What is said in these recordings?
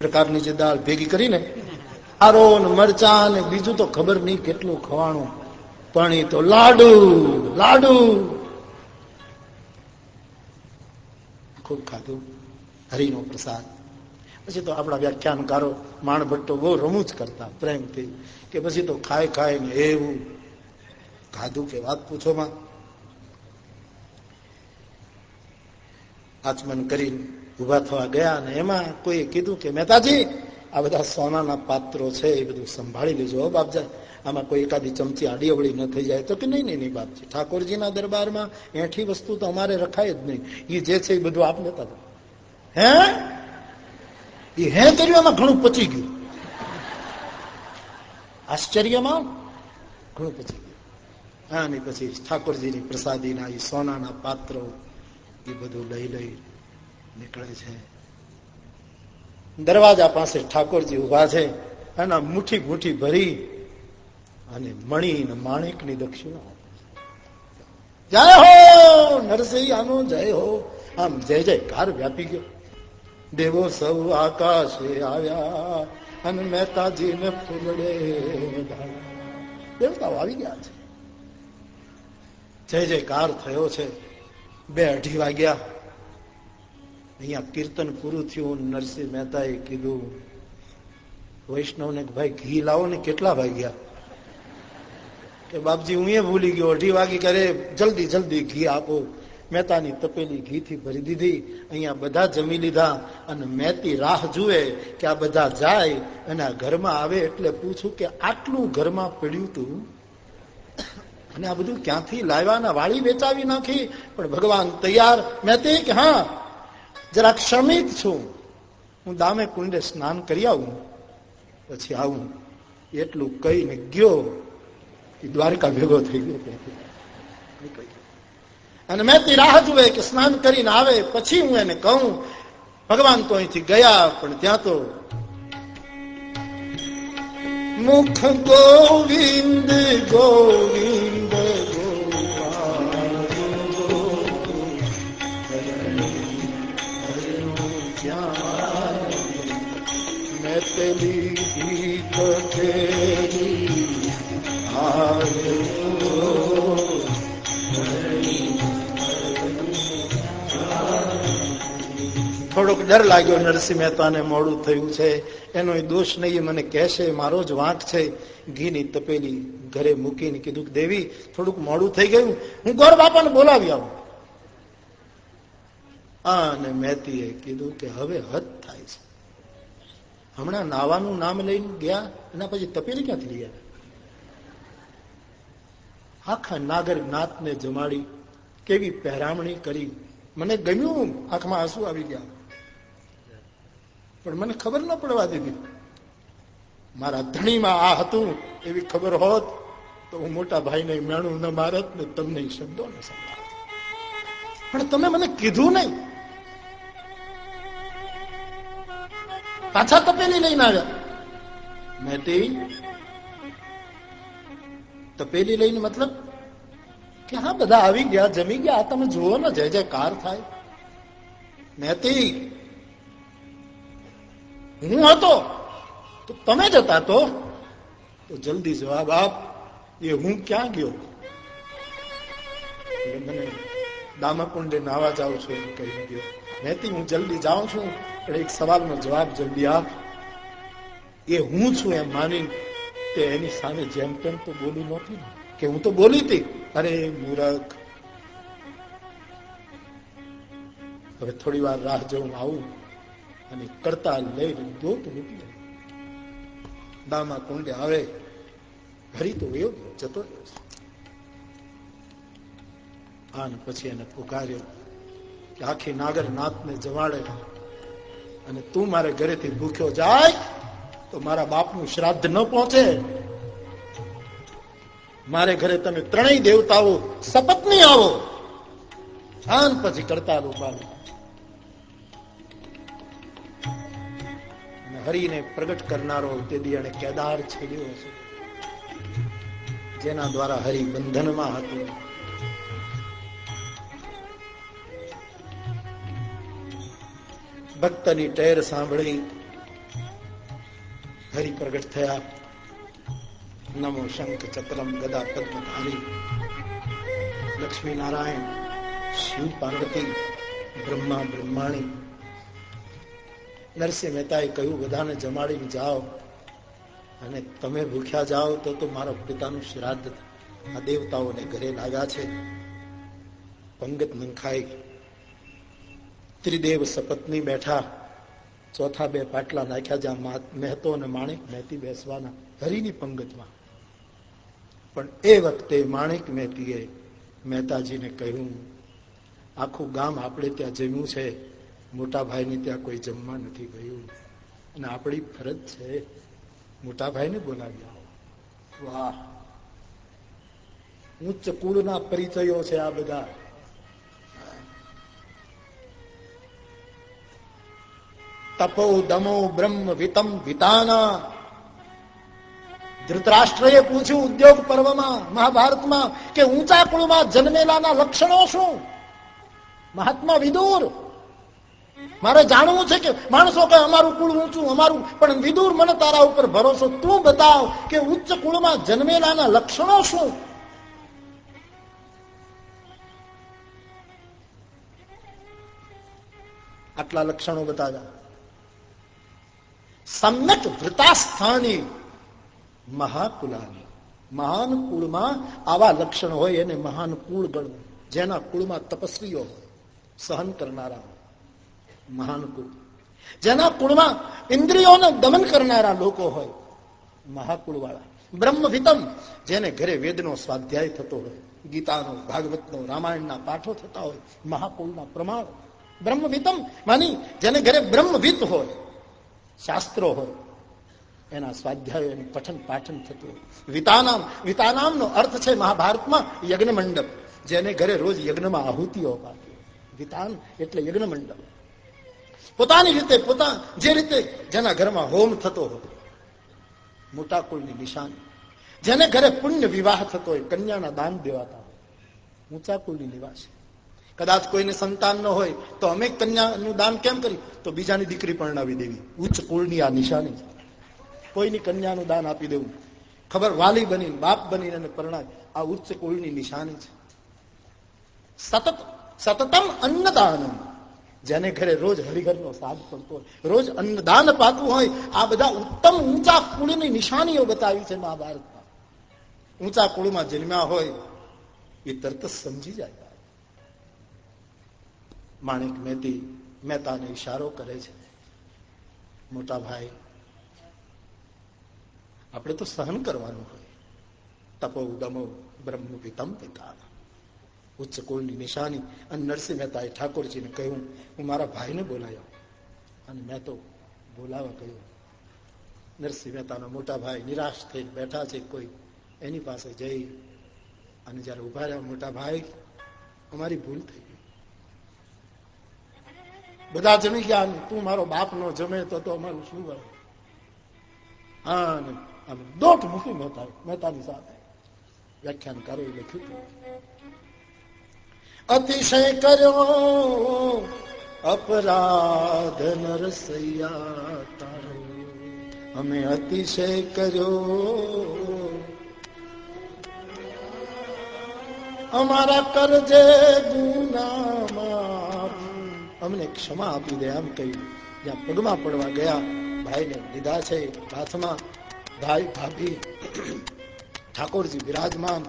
પ્રકારની જે દાળ ભેગી કરીને આરો મરચા ને બીજું તો ખબર નહીં કેટલું ખવાણું. પણ એ તો લાડુ લાડુ. ખૂબ ખાધું. હરિનો પ્રસાદ. પછી તો આપણા વ્યાખ્યાનકારો માણભટ્ટો બહુ રમૂજ કરતા પ્રેમથી કે પછી તો ખાય ખાય ને એવું. ખાધું કે વાત પૂછોમાં. આચમન કરીને ઊભા થવા ગયા અને એમાં કોઈ કીધું કે, મહેતાજી, આ બધા સોનાના પાત્રો છે, એ બધું સંભાળી લેજો બાપજા. આમાં કોઈ એકાદી ચમચી આડી અવળી ન થઈ જાય. તો કે, નહીં નહીં નહીં, બાપજી. ઠાકોરજીના દરબારમાં એઠી વસ્તુ તો અમારે રખાય જ નહીં. એ જે છે એ બધું આપ લેતા હે? એ હે કર્યું, એમાં ઘણું પચી ગયું. આશ્ચર્યમાં? ઘણું પચી ગયું. હા ને પછી ઠાકોરજીની પ્રસાદીના એ સોનાના પાત્રો એ બધું લઈ લઈ નીકળે છે. દરવાજા પાસે ઠાકોરજી ઊભા છે, એના મુઠ્ઠી મુઠ્ઠી ભરી અને મણી માણેકની દક્ષિણા જય હો નરસિંહ આનો જય હો. આમ જય જયકાર વ્યાપી ગયો. દેવો સૌ આકાશે આવ્યા, અને મહેતાજીને ફૂલડે દેવતાઓ આવી ગયા છે. જય જયકાર થયો છે. બે અઢી વાગ્યા. અહીંયા કીર્તન પૂરું થયું, નરસિંહ મહેતાએ કીધું, વૈષ્ણવને ભાઈ ઘી લાવો ને કેટલા વાગ્યા? કે બાપજી, હું એ ભૂલી ગયો, અઢી વાગી કરે, જલ્દી જલ્દી ઘી આપો. મહેતાની તપેલી ઘીથી ભરી દીધી, અહીંયા બધા જમી લીધા અને મહેતી રાહ જુએ કે આ બધા જાય અને આ ઘરમાં આવે એટલે પૂછું કે આટલું ઘરમાં પડ્યું તું? અને આ બધું ક્યાંથી લાવ્યા? વાળી વેચાવી નાખી. પણ ભગવાન તૈયાર, મહેતી કે હા જરા ક્ષમિત છું. હું દામે કુંડે સ્નાન કરી આવું. પછી આવું. એટલું કહીને ગયો. એ દ્વારકા ભેગો થઈ ગયો અને મેં તે રાહ જુએ કે સ્નાન કરીને આવે, પછી હું એને કહું, ભગવાન તો અહીંથી ગયા, પણ ત્યાં તો મુખ ગોવિંદ ગોવિંદ થોડોક ડર લાગ્યો નરસિંહ મહેતાને, મોડું થયું છે. એનો દોષ નહીં મને કહેશે, મારો જ વાંક છે. ઘીની તપેલી ઘરે મૂકીને કીધું, દેવી, થોડુંક મોડું થઈ ગયું. હું ગોર બાપાને બોલાવી આવું. અને મહેતીએ કીધું કે હવે હદ થાય છે. હમણાં નાવાનું નામ લઈને ગયા, એના પછી તપેલી ક્યાંથી લઈ આવ્યા? આખા નાગર નાતને જમાડી, કેવી પહેરામણી કરી. મને ગમ્યું, આંખમાં આંસુ આવી ગયા. પણ મને ખબર ન પડવા દીધી. મારા ધણીમાં આ હતું એવી ખબર હોત તો હું મોટા ભાઈને મેણું ન મારત ને તમને શબ્દો ન સંભાળ પણ તમે મને કીધું નહીં. પાછા તપેલી લઈને આવ્યા મેં તપેલી લઈને મતલબ કે હા બધા આવી ગયા જમી ગયા તમે જુઓ ને જય કાર થાય મેતી હું હતો તો તમે જતા તો તો જલ્દી જવાબ આપ એ હું ક્યાં ગયો મને દામાકુંડે નાવા જાઉં છું એમ કહી ગયો નૈતિક હું જલ્દી જાઉં છું, પણ એક સવાલનો જવાબ જલ્દી આપ એ હું છું એમ માની તે એની સામે જેમ તેમ તો બોલી નહોતી. કે હું તો બોલી હતી. અરે મૂરખ. હવે થોડી વાર રાહ જોઉં આવું અને કરતા લઈ દોત મૂકી દામા કુંડે આવે. હરી તો એવો જતો રહ્યો આને પછી એને પુકાર્યો કે આખી નાગર નાથને જવાડે અને તું મારે ઘરેથી ભૂખ્યો જાય તો મારા બાપનું શ્રાદ્ધ ન પહોંચે. મારે ઘરે તમે ત્રણેય દેવતાઓ શપથની આવો. આન પછી કરતા રૂપાલ હરિને પ્રગટ કરનારો તે દી એને કેદાર છેડ્યો છે જેના દ્વારા હરિ બંધનમાં હતું. ભક્તની ટેર સાંભળી હરિ પ્રગટ થયા. નમો શંખ ચક્રમ ગદા પદ્મધારી લક્ષ્મી નારાયણ શિવ પાર્વતી, બ્રહ્મા બ્રહ્માણી. નરસિંહ મહેતાએ કહ્યું, બધાને જમાડીને જાઓ અને તમે ભૂખ્યા જાઓ તો તો મારા પિતાનું શ્રાદ્ધ આ દેવતાઓને ઘરે લાગ્યા છે. પંગત નંખાઈ ત્રિદેવ સપત્ની બેઠા, ચોથા બે પાટલા નાખ્યા જ્યાં મહેતો અને માણેક મહેતી બેસવાના, હરિની પંગતમાં. પણ એ વખતે માણેક મહેતીએ મહેતાજીને કહ્યું, આખું ગામ આપણે ત્યાં જમ્યું છે, મોટા ભાઈને ત્યાં કોઈ જમવા નથી ગયું. અને આપણી ફરજ છે મોટા ભાઈને આવો. વાહ. ઉચ્ચ કુળના પરિચયો છે આ બધા. તપો દમો બ્રહ્મ વિતમ વિતાના ધૃતરાષ્ટ્રએ પૂછ્યું ઉદ્યોગ પર્વમાં મહાભારતમાં કે ઊંચા કુળમાં જન્મેલાના લક્ષણો શું મહાત્મા વિદુર મારે જાણવું છે કે માણસો કે અમારું કુળ ઊંચું, અમારું પણ વિદુર મને તારા ઉપર ભરોસો. તું બતાવ કે ઉચ્ચ કુળમાં જન્મેલાના લક્ષણો શું? આટલા લક્ષણો બતાવ્યા. સમ્યક વૃતાસ્થાની મહાકુલાની. મહાન કુળમાં આવા લક્ષણ હોય એને મહાન કુળ ગણવું જેના કુળમાં તપસ્વીઓ હોય, સહન કરનારા મહાન કુળ જેના કુળમાં ઇન્દ્રિયોને દમન કરનારા લોકો હોય મહાકુળ વાળા બ્રહ્મવિતમ જેને ઘરે વેદનો સ્વાધ્યાય થતો હોય, ગીતાનો, ભાગવતનો, રામાયણના પાઠો થતા હોય, મહાકુળના પ્રમાણ. બ્રહ્મવિતમ માની, જેને ઘરે બ્રહ્મવિત હોય શાસ્ત્રો હોય એના સ્વાધ્યાય પઠન પાઠન થતું. વિતાનામ, વિતાનામનો અર્થ છે મહાભારતમાં યજ્ઞ મંડપ જેને ઘરે રોજ યજ્ઞમાં આહુતિઓ અપાતી વિતાન એટલે યજ્ઞ મંડપ પોતાની રીતે, પોતા, જે રીતે જેના ઘરમાં હોમ થતો હોય, મોટા કુળની નિશાની, જેને ઘરે પુણ્ય વિવાહ થતો હોય, કન્યાના દાન દેવાતા હોય, ઊંચા કુળની નિવાસી. કદાચ કોઈને સંતાન ન હોય, તો અમે કન્યાનું દાન કેમ કરી તો બીજાની દીકરી પરણાવી દેવી. ઉચ્ચ કુળની આ નિશાની કોઈની કન્યાનું દાન આપી દેવું. ખબર, વાલી બની બાપ બની અને પરણાય. આ ઉચ્ચ કુળની નિશાની છે. સતત, સતતમ અન્નદાન જેને ઘરે રોજ હરિહરનો સાદ પડતો હોય, રોજ અન્નદાન પાતું હોય, આ બધા ઉત્તમ ઊંચા કુળની નિશાનીઓ બતાવી છે મહાભારતમાં. ઊંચા કુળમાં જન્મ્યા હોય, એ તરત સમજી જાય. માણિક મહેતી મહેતાને ઈશારો કરે છે. મોટા ભાઈ, આપણે તો સહન કરવાનું હોય. તપો દમો બ્રહ્મ પિતમ પિતા ઉચ્ચ કુળની નિશાની અને નરસિંહ મહેતાએ ઠાકોરજીને કહ્યું, હું મારા ભાઈને બોલાયો. અને મેં તો બોલાવા કહ્યું, નરસિંહ મહેતાના મોટા ભાઈ નિરાશ થઈ બેઠા છે, કોઈ એની પાસે જઈ. અને જ્યારે ઊભા રહ્યા મોટા ભાઈ, અમારી ભૂલ થઈ. બધા જમી ગયા તું મારો બાપ નો જમે તો અમારું શું વળે હા દોટ મૂકી મહેતા મહેતાની સાથે વ્યાખ્યાન કરે લખ્યું અતિશય કર્યો અપરાધ નરસૈયા તારો. અમે અતિશય કર્યો અમારા કરજે ગુનામાં અમને ક્ષમા આપી દે એમ કહ્યું જ્યાં પગમાં પડવા ગયા. ભાઈને લીધા છે હાથમાં ભાઈ ભાભી, ઠાકોરજી બિરાજમાન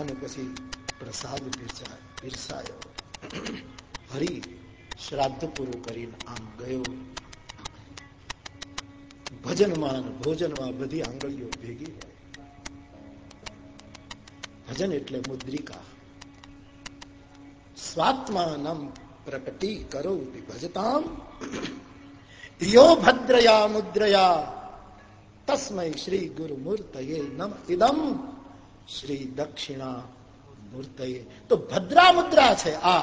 અને પછી પ્રસાદ પીરસાયો. હરી શ્રાદ્ધ પૂરું કરીને આમ ગયો. ભજનમાં ભોજનમાં બધી આંગળીઓ ભેગી હોય. ભજન એટલે મુદ્રિકા. સ્વાત્માનમ પ્રકટી કરો ભજતામ યો ભદ્રયા મુદ્રયા તસ્મય શ્રી ગુરુ મૂર્તયે નમ ઇદમ શ્રી દક્ષિણા મૂર્તયે તો ભદ્રા મુદ્રા છે આ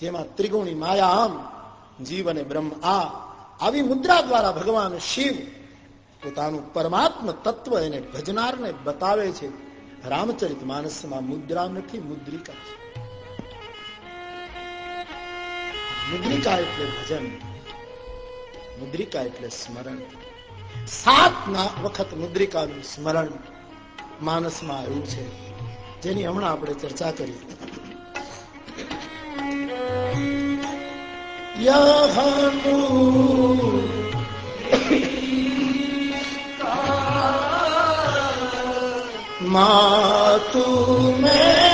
જેમાં ત્રિગુણી માયા આમ જીવ અને બ્રહ્મ આ આવી મુદ્રા દ્વારા ભગવાન શિવ પોતાનું પરમાત્મ તત્વ એને ભજનારને બતાવે છે. રામચરિત માનસમાં મુદ્રા નથી, મુદ્રિકા છે. મુદ્રિકા એટલે ભજન, મુદ્રિકા એટલે સ્મરણ. સાત વખત મુદ્રિકાનું સ્મરણ માનસમાં આવ્યું છે. જેની હમણાં આપણે ચર્ચા કરી. માતુ મેં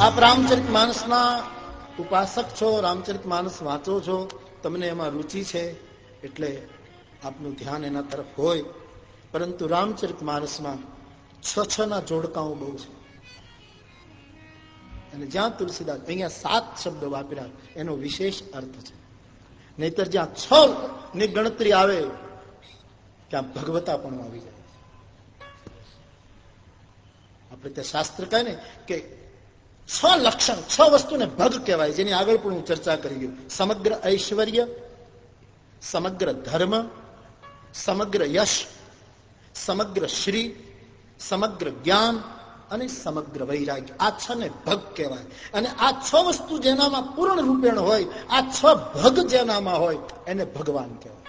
આપ રામચરિત માનસના ઉપાસક છો, રામચરિત માનસ વાંચો છો, તમને એમાં રુચિ છે, એટલે આપનું ધ્યાન એના તરફ હોય. પરંતુ રામચરિત માનસમાં છ છ ના જોડકાઓ બહુ છે. અને જ્યાં તુલસીદાસ અહીંયા સાત શબ્દો વાપર્યા, એનો વિશેષ અર્થ છે. નહીતર જ્યાં છ ની ગણતરી આવે, ત્યાં ભગવતા પણ આવી જાય. આપણે ત્યાં શાસ્ત્ર કહે ને કે છ લક્ષણ છ વસ્તુને ભગ કહેવાય, જેની આગળ પણ હું ચર્ચા કરી ગયું. સમગ્ર ઐશ્વર્ય, સમગ્ર ધર્મ, સમગ્ર યશ, સમગ્ર શ્રી, સમગ્ર જ્ઞાન અને સમગ્ર વૈરાગ્ય. આ છ ને ભગ કહેવાય. અને આ છ વસ્તુ જેનામાં પૂર્ણ રૂપેણ હોય, આ છ ભગ જેનામાં હોય, એને ભગવાન કહેવાય.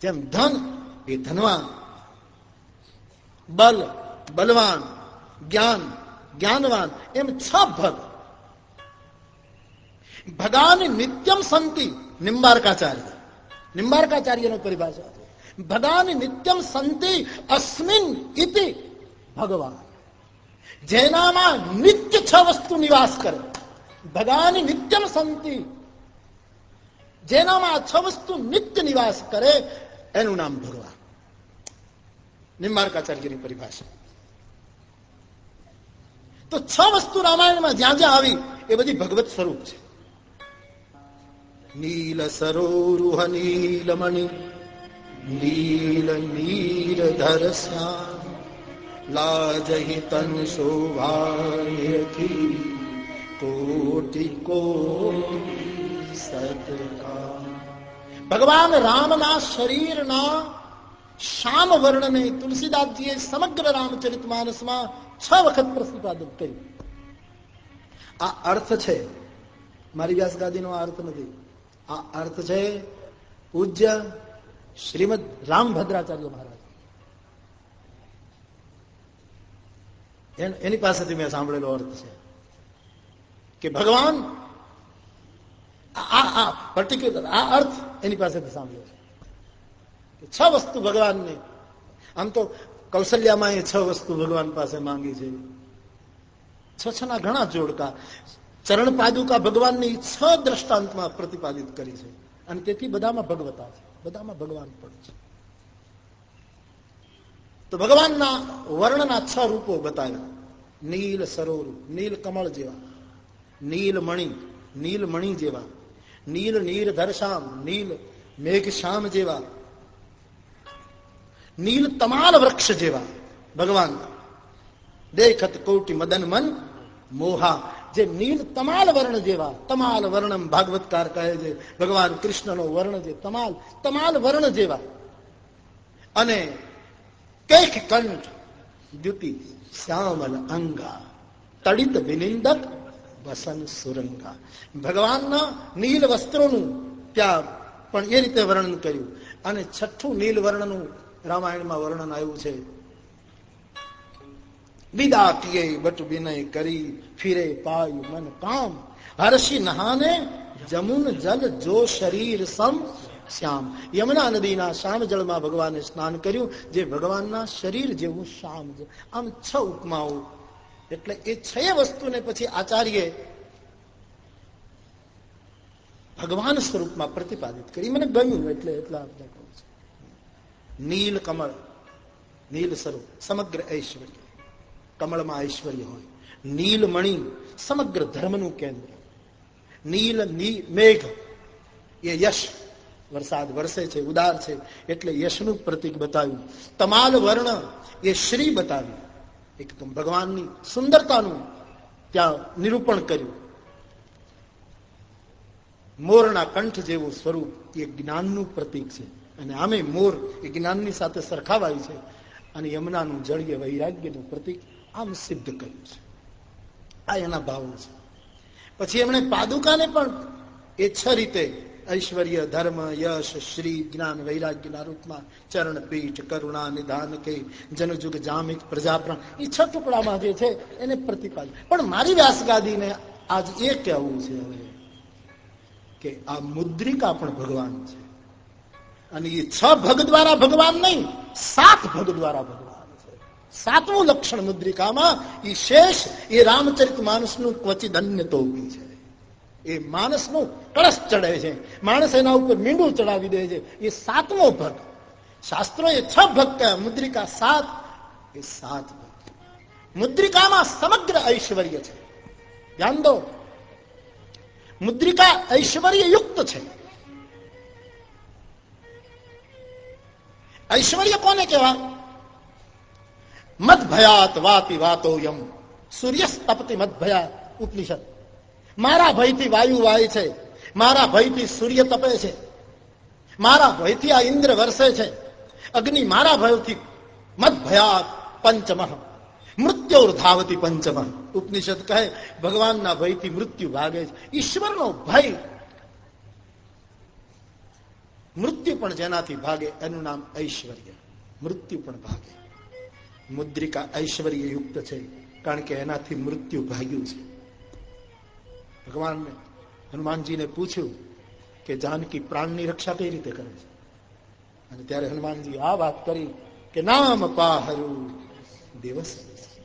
જેમ ધન, એ ધનવાન. બલ, બલવાન. જ્ઞાન જ્ઞાનવાન એમ છ ભગ ભગાની નિત્યમ સંતિ નિંબારકાચાર્ય નિંબારકાચાર્યનો પરિભાષા ભગાની નિત્યમ સંતિ અસ્મિન ઇતિ ભગવાન જેનામાં નિત્ય છ વસ્તુ નિવાસ કરે ભગાની નિત્યમ સંતિ જેનામાં છ વસ્તુ નિત્ય નિવાસ કરે એનું નામ ભગવાન નિંબારકાચાર્યની પરિભાષા તો છ વસ્તુ રામાયણમાં જ્યાં જ્યાં આવી, એ બધી ભગવત સ્વરૂપ છે. નીલ સરોરુહ નીલમણિ, નીલ નીર ધર લાજહી તન શોભાયથી કોટી કોટી ભગવાન રામના શરીરના શ્યામ વર્ણને તુલસીદાસજીએ સમગ્ર રામચરિત માનસમાં છ વખત પ્રતિપાદન કર્યું? આ અર્થ છે, મારી વ્યાસ ગાદીનો અર્થ નથી. આ અર્થ છે, પૂજ્ય શ્રીમદ રામભદ્રાચાર્ય મહારાજ. એની પાસેથી મેં સાંભળેલો અર્થ છે કે ભગવાન આ આ પર્ટિક્યુલર આ અર્થ એની પાસેથી સાંભળ્યો છે. છ વસ્તુ ભગવાનને, આમ તો કૌશલ્યામાં એ છ વસ્તુ ભગવાન પાસે માંગી છે. છ છ ના ઘણા જોડકા. ચરણ પાદુકા ભગવાનની છ દ્રષ્ટાંતમાં પ્રતિપાદિત કરી છે. અને તેથી બધામાં ભગવતા છે. બધામાં ભગવાન પણ છે. તો ભગવાનના વર્ણના છ રૂપો બતાવ્યા. નીલ સરોવર, નીલ કમળ જેવા, નીલ મણિ નીલ મણિ જેવા, નીલ નીર ધરશામ નીલ મેઘ શ્યામ જેવા નીલ તમાલ વૃક્ષ જેવા ભગવાન દેખત કોટી મદન મન મોહા જે નીલ તમાલ વર્ણ જેવા તમાલ વર્ણમ ભાગવતકાર કહે છે ભગવાન કૃષ્ણનો વર્ણ જે તમાલ તમાલ વર્ણ જેવા અને કૈક કંઠ દ્યુતિ શ્યામલ અંગા તડિત વિનિંદક વસન સુરંગા ભગવાનના નીલ વસ્ત્રોનું ત્યાં પણ એ રીતે વર્ણન કર્યું અને છઠ્ઠું નીલ વર્ણનું રામાયણમાં વર્ણન આવ્યું છે. વિદા કિયે બટ વિનય કરી, ફિરે પાય મન કામ. હર્ષી નહાને, જમુન જલ જો શરીર સમ શ્યામ. યમુના નદીના શ્યામ જળમાં ભગવાને સ્નાન કર્યું, જે ભગવાનના શરીર જેવું શ્યામ આમ છ ઉપમાઓ. એટલે એ છ વસ્તુને પછી આચાર્ય ભગવાન સ્વરૂપમાં પ્રતિપાદિત કરી. મને ગમ્યું એટલે એટલા આપણે કહું છું. નીલ કમળ નીલ સ્વરૂપ સમગ્ર ઐશ્વર્ય કમળમાં ઐશ્વર્ય હોય નીલ મણિ સમગ્ર ધર્મનું કેન્દ્ર નીલ મેઘ એ યશ વરસાદ વરસે છે ઉદાર છે એટલે યશનું પ્રતિક બતાવ્યું તમાલ વર્ણ એ શ્રી બતાવ્યું એકદમ ભગવાનની સુંદરતાનું ત્યાં નિરૂપણ કર્યું મોરના કંઠ જેવું સ્વરૂપ એ જ્ઞાનનું પ્રતીક છે અને આમે મોર એ જ્ઞાનની સાથે સરખાવાય છે અને યમુનાનું જળ એ વૈરાગ્યનું પ્રતીક આમ સિદ્ધ કર્યું છે. આ એના ભાવો છે. પછી એમણે પાદુકાને પણ એ છ રીતે ઐશ્વર્ય ધર્મ, યશ, શ્રી જ્ઞાન વૈરાગ્યના રૂપમાં ચરણ પીઠ કરુણા નિધાન કે જનજુગ જામિત પ્રજાપ્રાણ એ છ ટુકડામાં જે છે એને પ્રતિપાદ પણ મારી વ્યાસગાદીને આજ એ કહેવું છે હવે કે આ મુદ્રિકા પણ ભગવાન છે. અને એ છ ભગ દ્વારા ભગવાન નહીં, સાત ભગ દ્વારા ભગવાન છે. સાતમું લક્ષણ મુદ્રિકામાં એ શેષ એ રામચરિત માનસનું ક્વચિત અન્ય તો છે. એ માણસનું કળશ ચડે છે. માણસ એના ઉપર મીંડું ચડાવી દે છે. એ સાતમો ભગ. શાસ્ત્રો એ છ ભગ મુદ્રિકા સાત, એ સાત ભગ. મુદ્રિકામાં સમગ્ર ઐશ્વર્ય છે. ધ્યાન દો. મુદ્રિકા ઐશ્વર્ય યુક્ત છે. ઐશ્વર્ય કોને કહેવા? મત ભયાત વાપી વાતો સૂર્ય તપતી મત ભયા ઉપનિષદ. મારા ભયથી વાયુ વાય છે. મારા ભયથી સૂર્ય તપે છે. મારા ભયથી આ ઇન્દ્ર વરસે છે. અગ્નિ મારા ભયથી મત ભયાત પંચમ. મૃત્યુ ધાવતી પંચમ. ઉપનિષદ કહે, ભગવાનના ભયથી મૃત્યુ ભાગે છે. ઈશ્વરનો ભય મૃત્યુ પણ જેનાથી ભાગે, એનું નામ ઐશ્વર્ય. મૃત્યુ પણ ભાગે. મુદ્રિકા ઐશ્વર્ય યુક્ત છે, કારણ કે એનાથી મૃત્યુ ભાગ્યું છે. ભગવાનને, હનુમાનજીને પૂછ્યું કે જાનકી પ્રાણની રક્ષા કઈ રીતે કરે છે? અને ત્યારે હનુમાનજી આ વાત કરી કે, નામ પાહરુ દિવસ,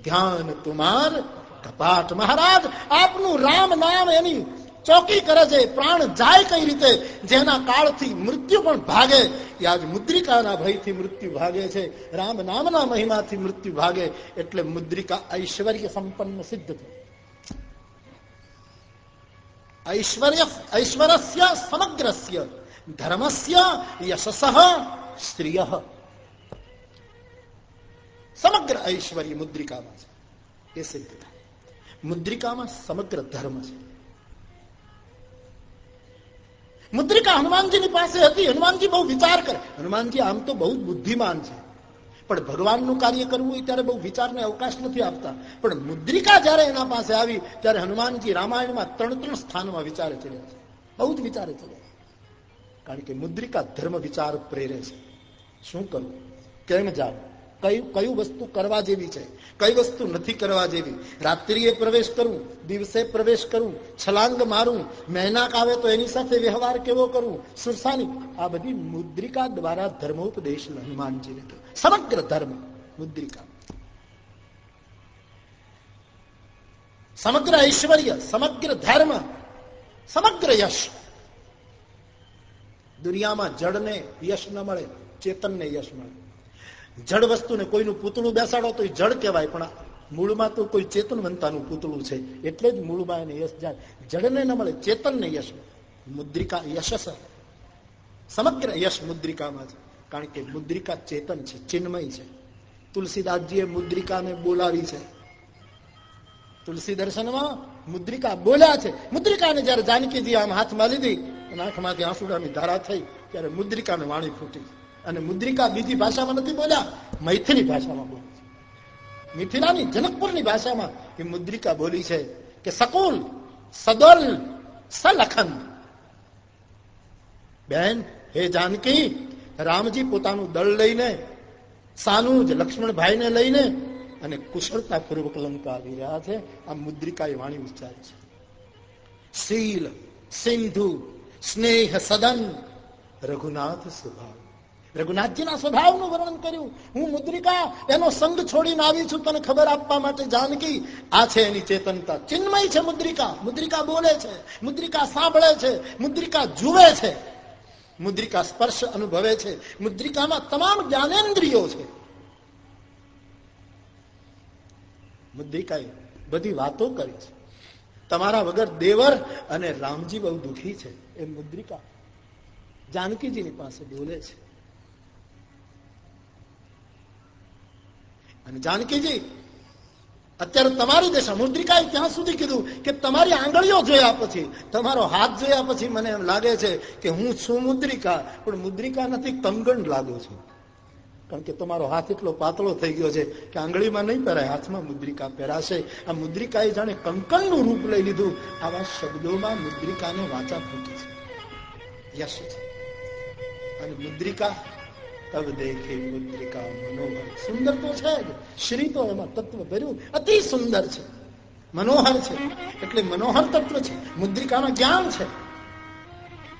ધ્યાન તુમાર, કપાટ મહારાજ, આપનું રામ નામ એની ચોકી કરે છે, પ્રાણ જાય કઈ રીતે, જેના કાળથી મૃત્યુ પણ ભાગે. એ આજ મુદ્રિકાના ભયથી મૃત્યુ ભાગે છે, રામ નામના મહિમાથી મૃત્યુ ભાગે, એટલે મુદ્રિકા ઐશ્વર્ય સંપન્ન સિદ્ધ થયું ઐશ્વર્ય, ઐશ્વરસ્ય સમગ્રસ્ય, ધર્મસ્ય યશસ સ્ત્રીય. સમગ્ર ઐશ્વર્ય મુદ્રિકામાં છે, એ સિદ્ધ થાય. મુદ્રિકામાં સમગ્ર ધર્મ છે. મુદ્રિકા હનુમાનજીની પાસે હતી. હનુમાનજી બહુ વિચાર કરે. હનુમાનજી આમ તો બહુ બુદ્ધિમાન છે. પણ ભગવાનનું કાર્ય કરવું હોય ત્યારે બહુ વિચારને અવકાશ નથી આપતા. પણ મુદ્રિકા જયારે એના પાસે આવી, ત્યારે હનુમાનજી રામાયણમાં ત્રણ ત્રણ સ્થાનમાં વિચારે ચડ્યા છે. બહુ જ વિચારે ચડ્યા કારણ કે મુદ્રિકા ધર્મ વિચાર પ્રેરે છે. શું કરવું કેમ જાવ કયું કયું વસ્તુ કરવા જેવી છે? કઈ વસ્તુ નથી કરવા જેવી? રાત્રિએ પ્રવેશ કરવું દિવસે પ્રવેશ કરવું છલાંગ મારું, મહેનાક આવે તો એની સાથે વ્યવહાર કેવો કરવું સુરસાની આ બધી મુદ્રિકા દ્વારા ધર્મોપદેશ હનુમાનજીને થયો સમગ્ર ધર્મ મુદ્રિકા. સમગ્ર ઐશ્વર્ય, સમગ્ર ધર્મ, સમગ્ર યશ. દુનિયામાં જળને યશ ન મળે, ચેતનને યશ મળે. જડ વસ્તુને કોઈનું પૂતળું બેસાડો તો એ જડ કહેવાય, પણ મૂળમાં તો કોઈ ચેતનવંતાનું પૂતળું છે. એટલે જ મૂળમાં એને યશ જાય. જડને ન મળે, ચેતનને યશ. મુદ્રિકા યશસ. સમગ્ર યશ મુદ્રિકામાં છે. કારણ કે મુદ્રિકા ચેતન છે, ચિન્મય છે. તુલસીદાસજીએ મુદ્રિકાને બોલાવી છે. તુલસી દર્શનમાં મુદ્રિકા બોલ્યા છે. મુદ્રિકાને જયારે જાનકીજી આમ હાથમાં લીધી, અને આંખમાંથી આંસુડાની ધારા થઈ, ત્યારે મુદ્રિકાને વાણી ફૂટી. અને મુદ્રિકા બીજી ભાષામાં નથી બોલ્યા, મૈથિલી ભાષામાં બોલી મિથિલાની, જનકપુરની ભાષામાં એ મુદ્રિકા બોલી છે કે સકુલ, સદોલ, સલખન. બેન, હે જાનકી, રામજી પોતાનું દળ લઈને, સાનુજ, લક્ષ્મણભાઈને લઈને અને કુશળતા પૂર્વક લંકા આવી રહ્યા છે. આ મુદ્રિકા એ વાણી ઉચ્ચારી છે. શીલ, સિંધુ, સ્નેહ, સદન, રઘુનાથ સ્વભાવ રઘુનાથજીના સ્વભાવનું વર્ણન કર્યું. હું મુદ્રિકા, એનો સંગ છોડીને આવી છું, તને ખબર આપવા માટે જાનકી. આ છે એની ચેતનતા. ચિન્મય છે મુદ્રિકા. મુદ્રિકા બોલે છે. મુદ્રિકા સાંભળે છે. મુદ્રિકા જુએ છે. મુદ્રિકા સ્પર્શ અનુભવે છે. મુદ્રિકામાં તમામ જ્ઞાનેન્દ્રિયો છે. મુદ્રિકાએ બધી વાતો કરી છે. તમારા વગર દેવર અને રામજી બહુ દુઃખી છે. એ મુદ્રિકા જાનકીજીની પાસે બોલે છે. અને જાનકીજી અત્યારે તમારી દેશા મુદ્રિકાએ ત્યાં સુધી કીધું કે તમારી આંગળીઓ જોયા પછી, તમારો હાથ જોયા પછી મને એમ લાગે છે કે હું છું મુદ્રિકા, પણ મુદ્રિકા નથી કંગણ લાગુ છું. કારણ કે તમારો હાથ એટલો પાતળો થઈ ગયો છે કે આંગળીમાં નહીં પહેરાય, હાથમાં મુદ્રિકા પહેરાશે. આ મુદ્રિકાએ જાણે કંકણનું રૂપ લઈ લીધું. આવા શબ્દોમાં મુદ્રિકાને વાંચા ફૂટી છે. યશ છે. અને મુદ્રિકા તબ દેખી મુદ્રિકા મનોહર સુંદર તો છે જ શ્રી તો એમાં તત્વ ભર્યું અતિ સુંદર છે મનોહર છે એટલે મનોહર તત્વ છે। મુદ્રિકામાં જ્ઞાન છે।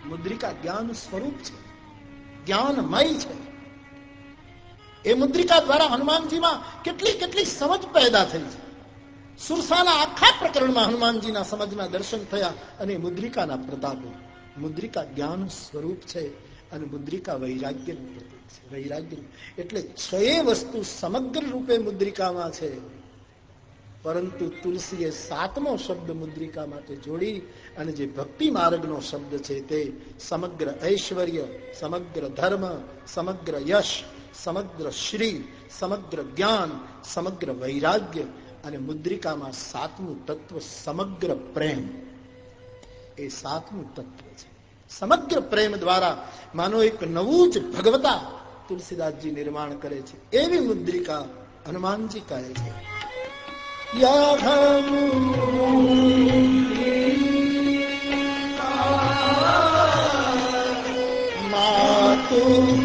મુદ્રિકા જ્ઞાન સ્વરૂપ છે। જ્ઞાનમય છે। એ મુદ્રિકા દ્વારા હનુમાનજીમાં કેટલી કેટલી સમજ પેદા થઈ છે। સુરસાના આખા પ્રકરણમાં હનુમાનજીના સમજના દર્શન થયા અને મુદ્રિકાના પ્રતાપો। મુદ્રિકા જ્ઞાન સ્વરૂપ છે અને મુદ્રિકા વૈરાગ્યનું પ્રતીક છે વૈરાગ્ય. એટલે છએ વસ્તુ સમગ્ર રૂપે મુદ્રિકામાં છે. પરંતુ તુલસીએ સાતમો શબ્દ મુદ્રિકા માટે જોડી અને જે ભક્તિ માર્ગનો શબ્દ છે તે સમગ્ર ઐશ્વર્ય, સમગ્ર ધર્મ, સમગ્ર યશ, સમગ્ર શ્રી, સમગ્ર જ્ઞાન, સમગ્ર વૈરાગ્ય અને મુદ્રિકામાં સાતમું તત્વ સમગ્ર પ્રેમ. એ સાતમું તત્વ છે. સમગ્ર પ્રેમ દ્વારા માનો એક નવું જ ભગવતા તુલસીદાસજી નિર્માણ કરે છે. એવી મુદ્રિકા હનુમાનજી કરે છે. માતું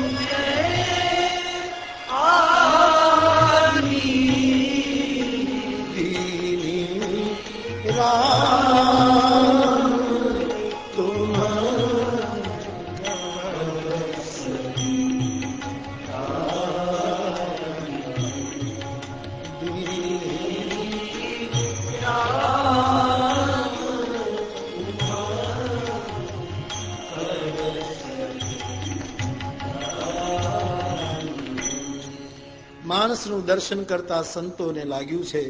દર્શન કરતા સંતોને લાગ્યું છે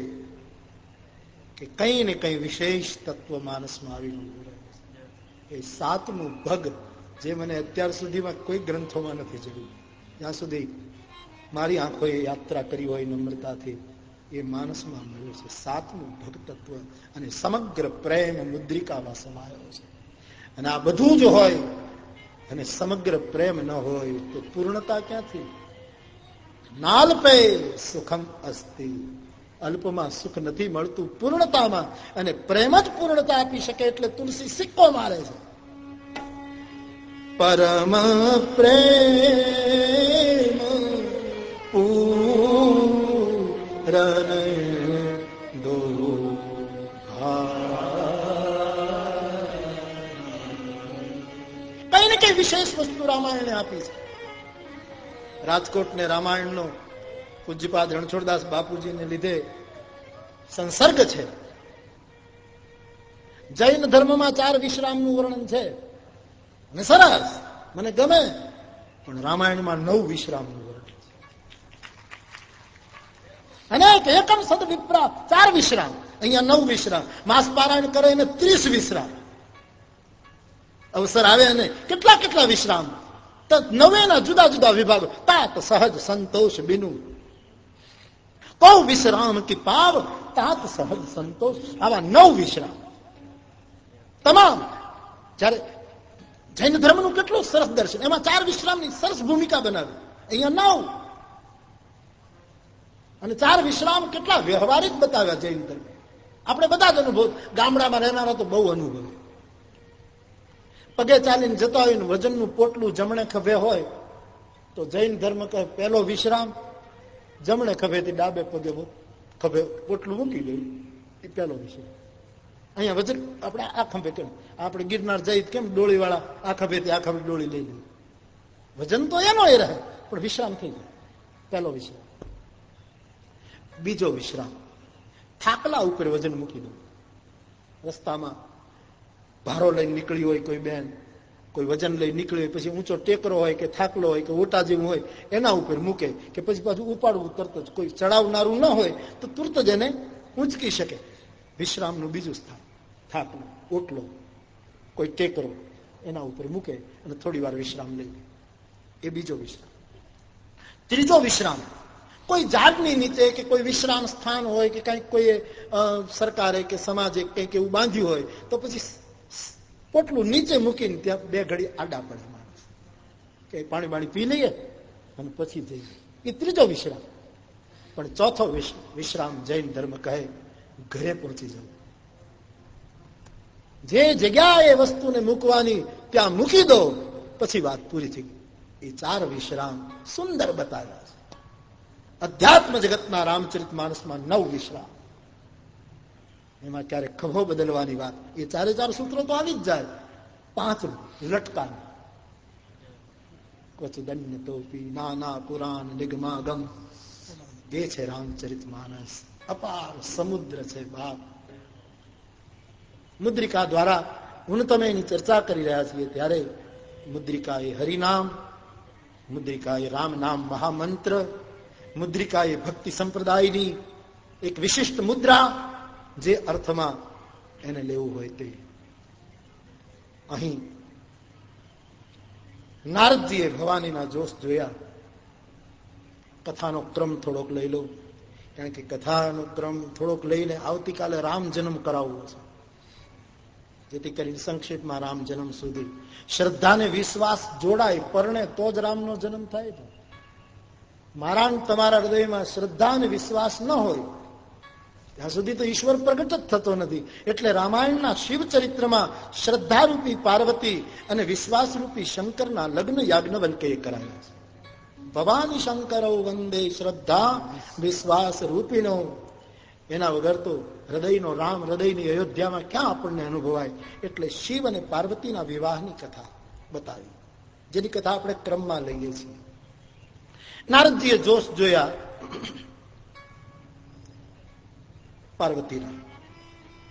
કે કઈ ને કઈ વિશેષ તત્વ માનસમાં આવીને એ સાતમું ભગ જે મને અત્યાર સુધીમાં કોઈ ગ્રંથોમાં નથી જોયું. ત્યાં સુધી મારી આંખોએ યાત્રા કરી હોય નમ્રતાથી એ માનસમાં મળ્યું છે. સાતમું ભગ તત્વ અને સમગ્ર પ્રેમ મુદ્રિકામાં સમાયો છે. અને આ બધું જ હોય અને સમગ્ર પ્રેમ ન હોય તો પૂર્ણતા ક્યાંથી? નાલ્પે સુખમ અસ્તિ. અલ્પમાં સુખ નથી મળતું પૂર્ણતામાં અને પ્રેમ જ પૂર્ણતા આપી શકે એટલે તુલસી સિક્કો મારે છે. પરમ પ્રેમ કઈ ને કઈ વિશેષ વસ્તુ રામાયણે આપી છે. રાજકોટ ને રામાયણનો પૂજ્યપાદ રણછોડદાસ બાપુજીને લીધે સંસર્ગ છે. જૈન ધર્મમાં ચાર વિશ્રામનું વર્ણન છે. અને સરસ, મને ગમે, પણ રામાયણમાં નવ વિશ્રામનું વર્ણન છે. અનેક એકમ સદ વિપ્રા ચાર વિશ્રામ, અહીંયા નવ વિશ્રામ માસ પારાયણ કરે એને ત્રીસ વિશ્રામ. અવસર આવે અને કેટલા કેટલા વિશ્રામ નવેના જુદા જુદા વિભાગો તાત સહજ સંતોષ બિનુ કૌ વિશ્રામ કી પાવ તાત સહજ સંતોષ આવા નવ વિશ્રામ તમામ જયારે જૈન ધર્મનું કેટલું સરસ દર્શન। એમાં ચાર વિશ્રામની સરસ ભૂમિકા બનાવી। અહીંયા નવ। અને ચાર વિશ્રામ કેટલા વ્યવહારિક બતાવ્યા જૈન ધર્મ। આપણે બધા જ અનુભવ ગામડામાં રહેનારા તો બહુ અનુભવ। પગે ચાલીને જતા હોય ને વજનનું પોટલું જમણે ખભે હોય, તો જૈન ધર્મ કહે, પહેલો વિશ્રામ, જમણે ખભેથી ડાબે પગે ખભે પોટલું મૂકી દે. એ પહેલો વિશ્રામ. અહીંયા વજન, આપણે આ ખંભે કેમ? આપણે ગિરનાર જઈ કેમ ડોળી વાળા આ ખભેથી આ ખભે ડોળી લઈ લઈએ વજન તો એનો એ રહે, પણ વિશ્રામ થઈ જાય. પહેલો વિશ્રામ. બીજો વિશ્રામ. થાકલા ઉપર વજન મૂકી દો. રસ્તામાં ભારો લઈને નીકળી હોય કોઈ બેન, કોઈ વજન લઈ નીકળી હોય, પછી ઊંચો ટેકરો હોય કે થાકલો હોય કે ઓટા જેવું હોય, એના ઉપર મૂકે કે પછી પાછું ઉપાડવું તરત જ. કોઈ ચડાવનારું ન હોય તો તુરત જ એને ઊંચકી શકે. વિશ્રામનું બીજું સ્થાન, થાકલો, ઓટલો, કોઈ ટેકરો એના ઉપર મૂકે અને થોડી વાર વિશ્રામ લઈ એ બીજો વિશ્રામ. ત્રીજો વિશ્રામ, કોઈ ઝાડની નીચે કે કોઈ વિશ્રામ સ્થાન હોય કે કંઈક કોઈ સરકારે કે સમાજે કંઈક એવું બાંધ્યું હોય તો પછી પોટલું નીચે મૂકીને ત્યાં બે ઘડી આડા પડે માણસ. કે પાણી બાણી પી લઈએ અને પછી જઈએ. એ ત્રીજો વિશ્રામ. પણ ચોથો વિશ્રામ જૈન ધર્મ કહે, ઘરે પહોંચી જવું. જે જગ્યા એ વસ્તુને મૂકવાની ત્યાં મૂકી દો, પછી વાત પૂરી થઈ એ ચાર વિશ્રામ સુંદર બતાવ્યા છે. અધ્યાત્મ જગતના રામચરિત માનસમાં નવ વિશ્રામ. એમાં ક્યારેક ખભો બદલવાની વાત એ ચારે ચાર સૂત્રો તો આવી જ જાય પાંચ લટકાન ક્વચદન્ય તોપી નાના પુરાણ નિગમાગમ એ છે રામચરિત માનસ અપાર સમુદ્ર છે બાપ મુદ્રિકા દ્વારા હું તમે એની ચર્ચા કરી રહ્યા છીએ ત્યારે મુદ્રિકા એ હરિનામ મુદ્રિકા એ રામ નામ મહામંત્ર મુદ્રિકા એ ભક્તિ સંપ્રદાયની એક વિશિષ્ટ મુદ્રા જે અર્થમાં એને લેવું હોય તે. અહીં નારદજીએ ભવાનીના જોશ જોયા. કથાનો ક્રમ થોડોક લઈ લો. કારણ કે કથાનો ક્રમ થોડોક લઈને આવતીકાલે રામ જન્મ કરાવવો છે. જેથી કરીને સંક્ષેપમાં રામ જન્મ સુધી શ્રદ્ધાને વિશ્વાસ જોડાય, પરણે તો જ રામનો જન્મ થાય. છે મારા તમારા હૃદયમાં શ્રદ્ધા અને વિશ્વાસ ન હોય ત્યાં સુધી તો ઈશ્વર પ્રગટ જ થતો નથી. એટલે રામાયણના શિવ ચરિત્રમાં શ્રદ્ધારૂપી પાર્વતી અને વિશ્વાસરૂપી શંકરના લગ્ન યાજ્ઞવલ્કે કરાયા છે. ભવાની શંકરો વંદે શ્રદ્ધા વિશ્વાસ રૂપીનો એના વગર તો હૃદયનો રામ હૃદયની અયોધ્યામાં ક્યાં આપણને અનુભવાય? એટલે શિવ અને પાર્વતીના વિવાહની કથા બતાવી. જેની કથા આપણે ક્રમમાં લઈએ છીએ. નારદજીએ જોશ જોયા. પાર્વતીના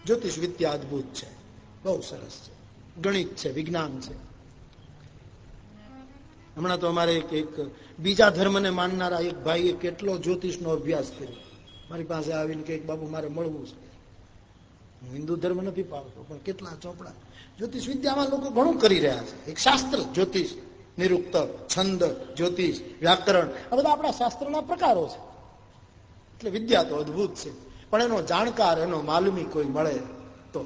જ્યોતિષ વિદ્યા અદભુત છે. બહુ સરસ છે. ગણિત છે, વિજ્ઞાન છે. હમણાં તો અમારે એક બીજા ધર્મને માનનારા એક ભાઈએ કેટલો જ્યોતિષનો અભ્યાસ કર્યો. મારી પાસે આવીને કે બાબુ મારે મળવું છે. હું હિન્દુ ધર્મ નથી પાડતો, પણ કેટલા ચોપડા. જ્યોતિષ વિદ્યામાં લોકો ઘણું કરી રહ્યા છે. એક શાસ્ત્ર, જ્યોતિષ, નિરુક્ત, છંદ, જ્યોતિષ, વ્યાકરણ. આ બધા આપણા શાસ્ત્રના પ્રકારો છે. એટલે વિદ્યા તો અદભુત છે. પણ એનો જાણકાર, એનો માલુમી કોઈ મળે તો.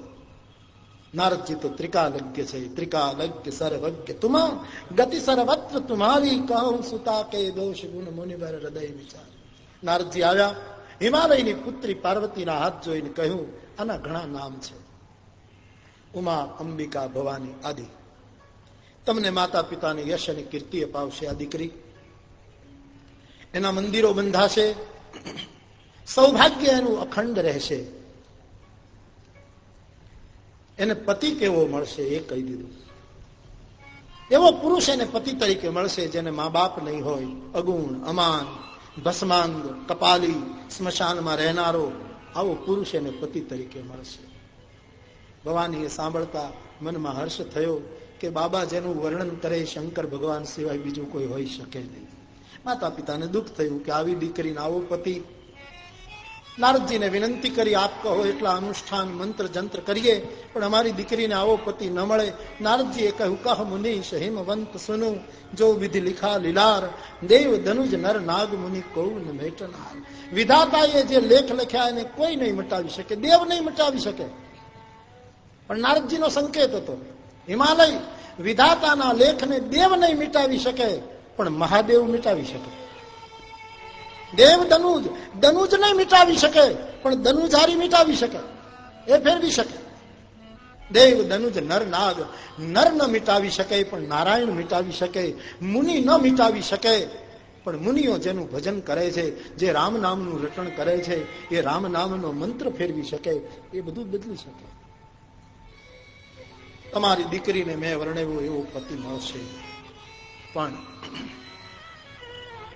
નારદજી તો ત્રિકાલજ્ઞ છે ત્રિકાલજ્ઞ સર્વજ્ઞ તુમા, ગતિ સર્વત્ર તુમારી કહું સુતા કે દોષ ગુણ મુનિવર હૃદય વિચાર. નારદજી આવ્યા, હિમાલયની પુત્રી પાર્વતીના હાથ જોઈને કહ્યું, આના ઘણા નામ છે. ઉમા અંબિકા ભવાની આદિ. તમને માતા પિતાને યશ અને કીર્તિ અપાવશે આ દીકરી. એના મંદિરો બંધાશે. સૌભાગ્ય એનું અખંડ રહેશે. એને પતિ કેવો મળશે એ કહી દીધું. એવો પુરુષ એને પતિ તરીકે મળશે જેને મા બાપ નહીં હોય. અગુણ, અમાન, ભસ્માંગ, કપાલી, સ્મશાનમાં રહેનારો આવો પુરુષ એને પતિ તરીકે મળશે. ભવાની એ સાંભળતા મનમાં હર્ષ થયો કે બાબા જેનું વર્ણન કરે શંકર ભગવાન સિવાય બીજું કોઈ હોઈ શકે નહીં. માતા પિતાને દુઃખ થયું કે આવી દીકરીને આવો પતિ નારદજીને વિનંતી કરી, આપ કહો એટલા અનુષ્ઠાન મંત્ર જંત્ર કરીએ, પણ અમારી દીકરીને આવો પતિ ન મળે. નારદજીએ કહ્યું, કહ મુનિ હેમવંત સુનુ, જો વિધિ લિખા લીલાર, દેવ ધનુજ નર નાગ મુનિ કૌન મેટનાર. વિધાતાએ જે લેખ લખ્યા એને કોઈ નહીં મટાવી શકે, દેવ નહીં મટાવી શકે. પણ નારદજીનો સંકેત હતો, હિમાલય વિધાતાના લેખને દેવ નહીં મિટાવી શકે, પણ મહાદેવ મિટાવી શકે. દેવ દનુજ દનુજ નહીં મિટાવી શકે, પણ દનુજારી મિટાવી શકે. એ ફેરવી શકે. દેવ દનુજ નર નાગ, નર ન મિટાવી શકે, પણ નારાયણ મિટાવી શકે, મુનિ ન મિટાવી શકે. પણ મુનિઓ જેનું ભજન કરે છે, જે રામ નામનું રટણ કરે છે, એ રામ નામનો મંત્ર ફેરવી શકે, એ બધું બદલી શકે. તમારી દીકરીને મેં વર્ણવ્યો એવો પતિ મળશે પણ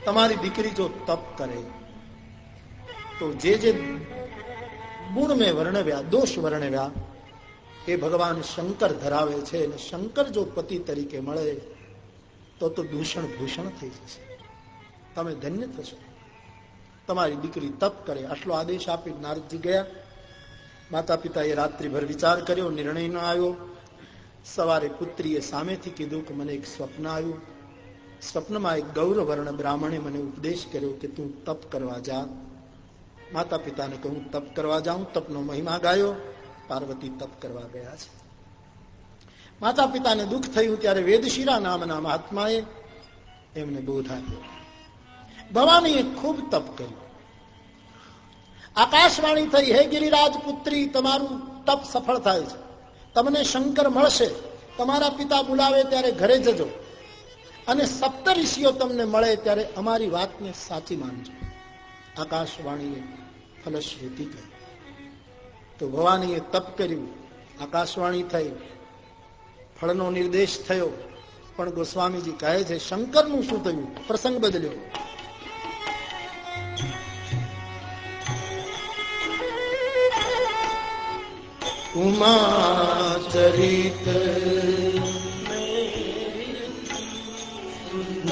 તમારી દીકરી જો તપ કરે, તો જે જે ગુણ મેં વર્ણવ્યા, દોષ વર્ણવ્યા, એ ભગવાન શંકર ધરાવે છે અને શંકર જો પતિ તરીકે મળે, તો તો દૂષણ ભૂષણ થઈ જશે. તમે ધન્ય થશો. તમારી દીકરી તપ કરે. આટલો આદેશ આપી નારદજી ગયા. માતા પિતાએ રાત્રિભર વિચાર કર્યો, નિર્ણય ન આવ્યો. સવારે પુત્રીએ સામેથી કીધું કે મને એક સ્વપ્ન આવ્યું. સ્વપ્નમાં એક ગૌરવર્ણ બ્રાહ્મણે મને ઉપદેશ કર્યો કે તું તપ કરવા જા. માતા પિતાને કહું, તપ કરવા જાઉં, તપનો મહિમા ગાયો. પાર્વતી તપ કરવા ગયા છે. માતા પિતાને દુઃખ થયું ત્યારે વેદશિરા નામના મહાત્માએ એમને બોધ આપ્યો. ભવાનીએ ખૂબ તપ કર્યું. આકાશવાણી થઈ, હે ગિરિરાજ પુત્રી તમારું તપ સફળ થાય છે. તમને શંકર મળશે. તમારા પિતા બોલાવે ત્યારે ઘરે જજો. અને સપ્તઋષિઓ તમને મળે ત્યારે અમારી વાતને સાચી માનજો. આકાશવાણીએ ફલશ્રુતિ કહી. તો ભવાનીએ તપ કર્યું. આકાશવાણી થઈ. ફળનો નિર્દેશ થયો. પણ ગોસ્વામીજી કહે છે, શંકરનું શું થયું? પ્રસંગ બદલ્યો. ઉમા ચરિત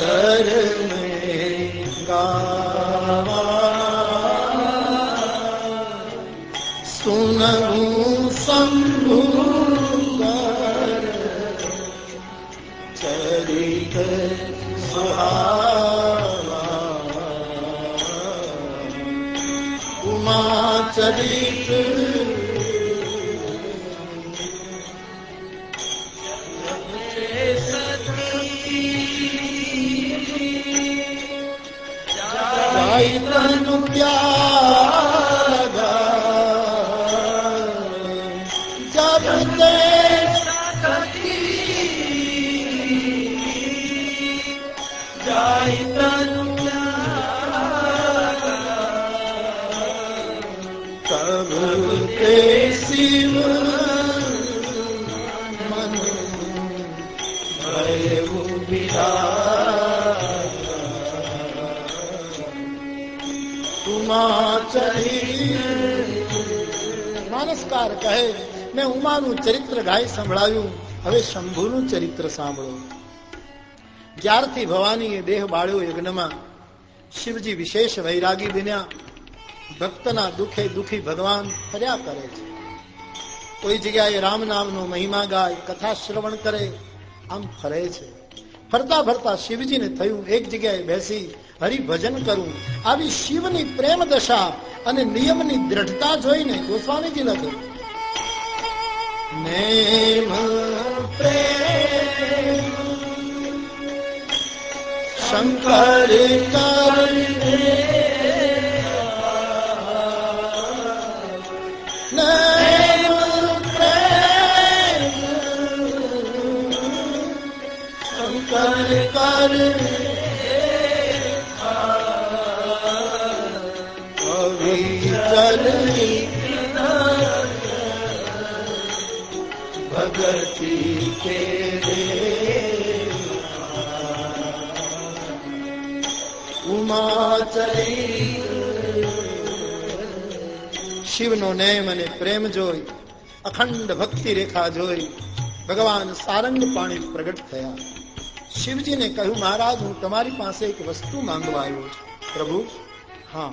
દર में गावा सुनहु शंभु चरित सुहावा उमा चरित તનુ માનસકાર કહે મેં ઉમાનું ચરિત્ર ગાય સંભળાવ્યું હવે શંભુનું ચરિત્ર સાંભળો. જ્યારથી ભવાનીએ દેહ બાળ્યો યજ્ઞમાં, શિવજી વિશેષ વૈરાગી બન્યા. ભક્તના દુખે દુખી ભગવાન ફર્યા કરે છે. કોઈ જગ્યાએ રામ નામનો મહિમા ગાય, કથા શ્રવણ કરે, આમ ફરે છે. ફરતા ફરતા શિવજીને થયું, એક જગ્યાએ બેસી હરિભજન કરવું આવી શિવની પ્રેમ દશા અને નિયમની દ્રઢતા જોઈને ગોસ્વામીજી લખે. નેમ પ્રેમ શંકર કર કર શિવનો નેમ અને પ્રેમ જોઈ અખંડ ભક્તિ રેખા જોઈ ભગવાન સારંગ પાણી પ્રગટ થયા શિવજીને કહ્યું મહારાજ હું તમારી પાસે એક વસ્તુ માંગવા આવ્યો છું પ્રભુ હા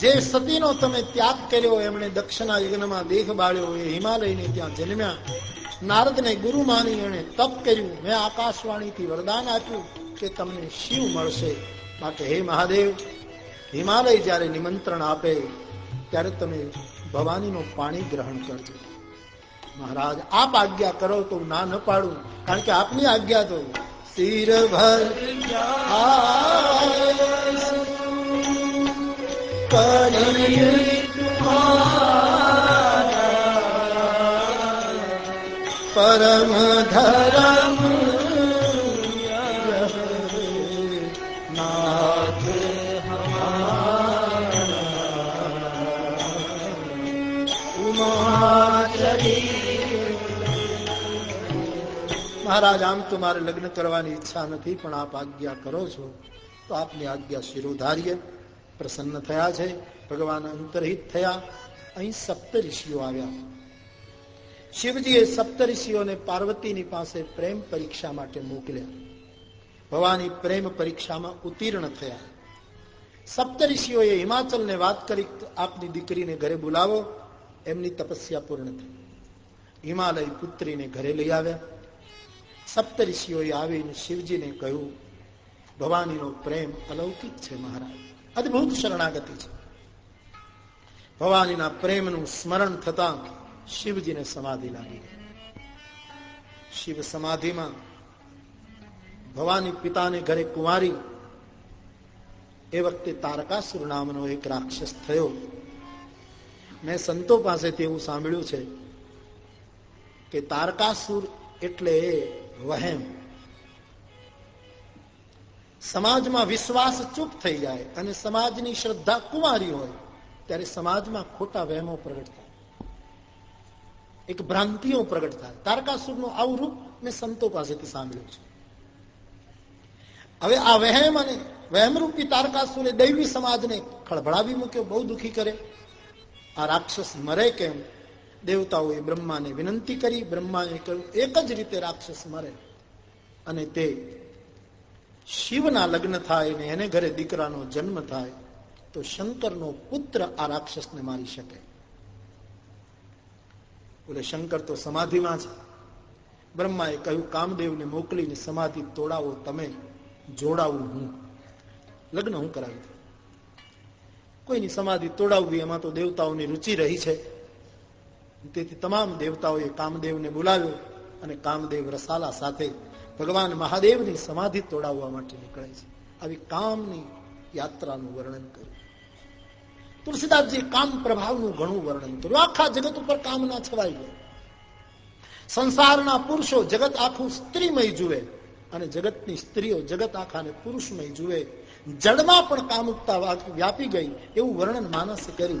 જે સતીનો તમે ત્યાગ કર્યો, એમણે દક્ષિણા યજ્ઞમાં દેહ બાળ્યો, એ હિમાલયને ત્યાં જન્મ્યા. નારદને ગુરુ માની એણે તપ કર્યું. મેં આકાશવાણીથી વરદાન આપ્યું કે તમને શિવ મળશે. માટે હે મહાદેવ, હિમાલય જ્યારે નિમંત્રણ આપે, ત્યારે તમે ભવાનીનું પાણી ગ્રહણ કરજો. મહારાજ, આપ આજ્ઞા કરો તો ના ન પાડું, કારણ કે આપની આજ્ઞા તો શિર ભર પરમ ધરમ નાથ મહારાજ, આમ તો મારે લગ્ન કરવાની ઈચ્છા નથી, પણ આપ આજ્ઞા કરો છો, તો આપની આજ્ઞા શિરોધાર્ય. પ્રસન્ન થયા છે, ભગવાન અંતરહિત થયા. અહીં સપ્ત ઋષિઓ આવ્યા. શિવજીએ સપ્ત ઋષિઓને પાર્વતીની પાસે પ્રેમ પરીક્ષા માટે મોકલ્યા. ભવાની પ્રેમ પરીક્ષામાં ઉત્તીર્ણ થયા. સપ્ત ઋષિઓએ હિમાચલને વાત કરી, આપની દીકરીને ઘરે બોલાવો. એમની તપસ્યા પૂર્ણ થઈ. હિમાલય પુત્રીને ઘરે લઈ આવ્યા. સપ્તઋષિઓએ આવીને શિવજીને કહ્યું, ભવાનીનો પ્રેમ અલૌકિક છે, મહારાજ. અદભુત શરણાગતિ છે ભવાનીના પ્રેમનું સ્મરણ થતા શિવજીને સમાધિ લાગી શિવ સમાધિમાં ભવાની પિતાને ઘરે કુંવારી એ વખતે તારકાસુર નામનો એક રાક્ષસ થયો મેં સંતો પાસેથી એવું સાંભળ્યું છે કે તારકાસુર એટલે વહેમ સમાજમાં વિશ્વાસ ચૂપ થઈ જાય અને સમાજની શ્રદ્ધા કુમારી હોય, ત્યારે સમાજમાં ખોટા વહેમો પ્રગટ થાય. એક ભ્રાંતિઓ પ્રગટ થાય. તારકાસુરનું આવું રૂપ મેં સંતો પાસેથી સાંભળ્યું છે. હવે આ વહેમ અને વહેમરૂપી તારકાસુરે દૈવી સમાજને ખળભળાવી મૂક્યો, બહુ દુખી કરે. આ રાક્ષસ મરે કેમ? દેવતાઓએ બ્રહ્માને વિનંતી કરી. બ્રહ્માએ કહ્યું, એક જ રીતે રાક્ષસ મરે અને તે શિવના લગ્ન થાય ને એને ઘરે દીકરાનો જન્મ થાય, તો શંકરનો પુત્ર આ રાક્ષસને મારી શકે. બોલે, શંકર તો સમાધિમાં છે. બ્રહ્માએ કહ્યું, કામદેવને મોકલીને સમાધિ તોડાવો, તમે જોડાવું હું. લગ્ન હું કરાવી દઉં. કોઈની સમાધિ તોડાવવી એમાં તો દેવતાઓની રુચિ રહી છે. તેથી તમામ દેવતાઓએ કામદેવને બોલાવ્યો અને કામદેવ રસાલા સાથે ભગવાન મહાદેવની સમાધિ તોડાવવા માટે નીકળે છે. આવી કામની યાત્રાનું વર્ણન કર્યું તુલસીદાસજી કામ પ્રભાવનું ઘણું વર્ણન કર્યું. આખા જગત ઉપર કામના છવાઈ ગઈ સંસારના પુરુષો જગત આખું સ્ત્રીમય જુએ અને જગતની સ્ત્રીઓ જગત આખાને પુરુષમય જુએ. જડમાં પણ કામુકતા વ્યાપી ગઈ. એવું વર્ણન માનસે કર્યું.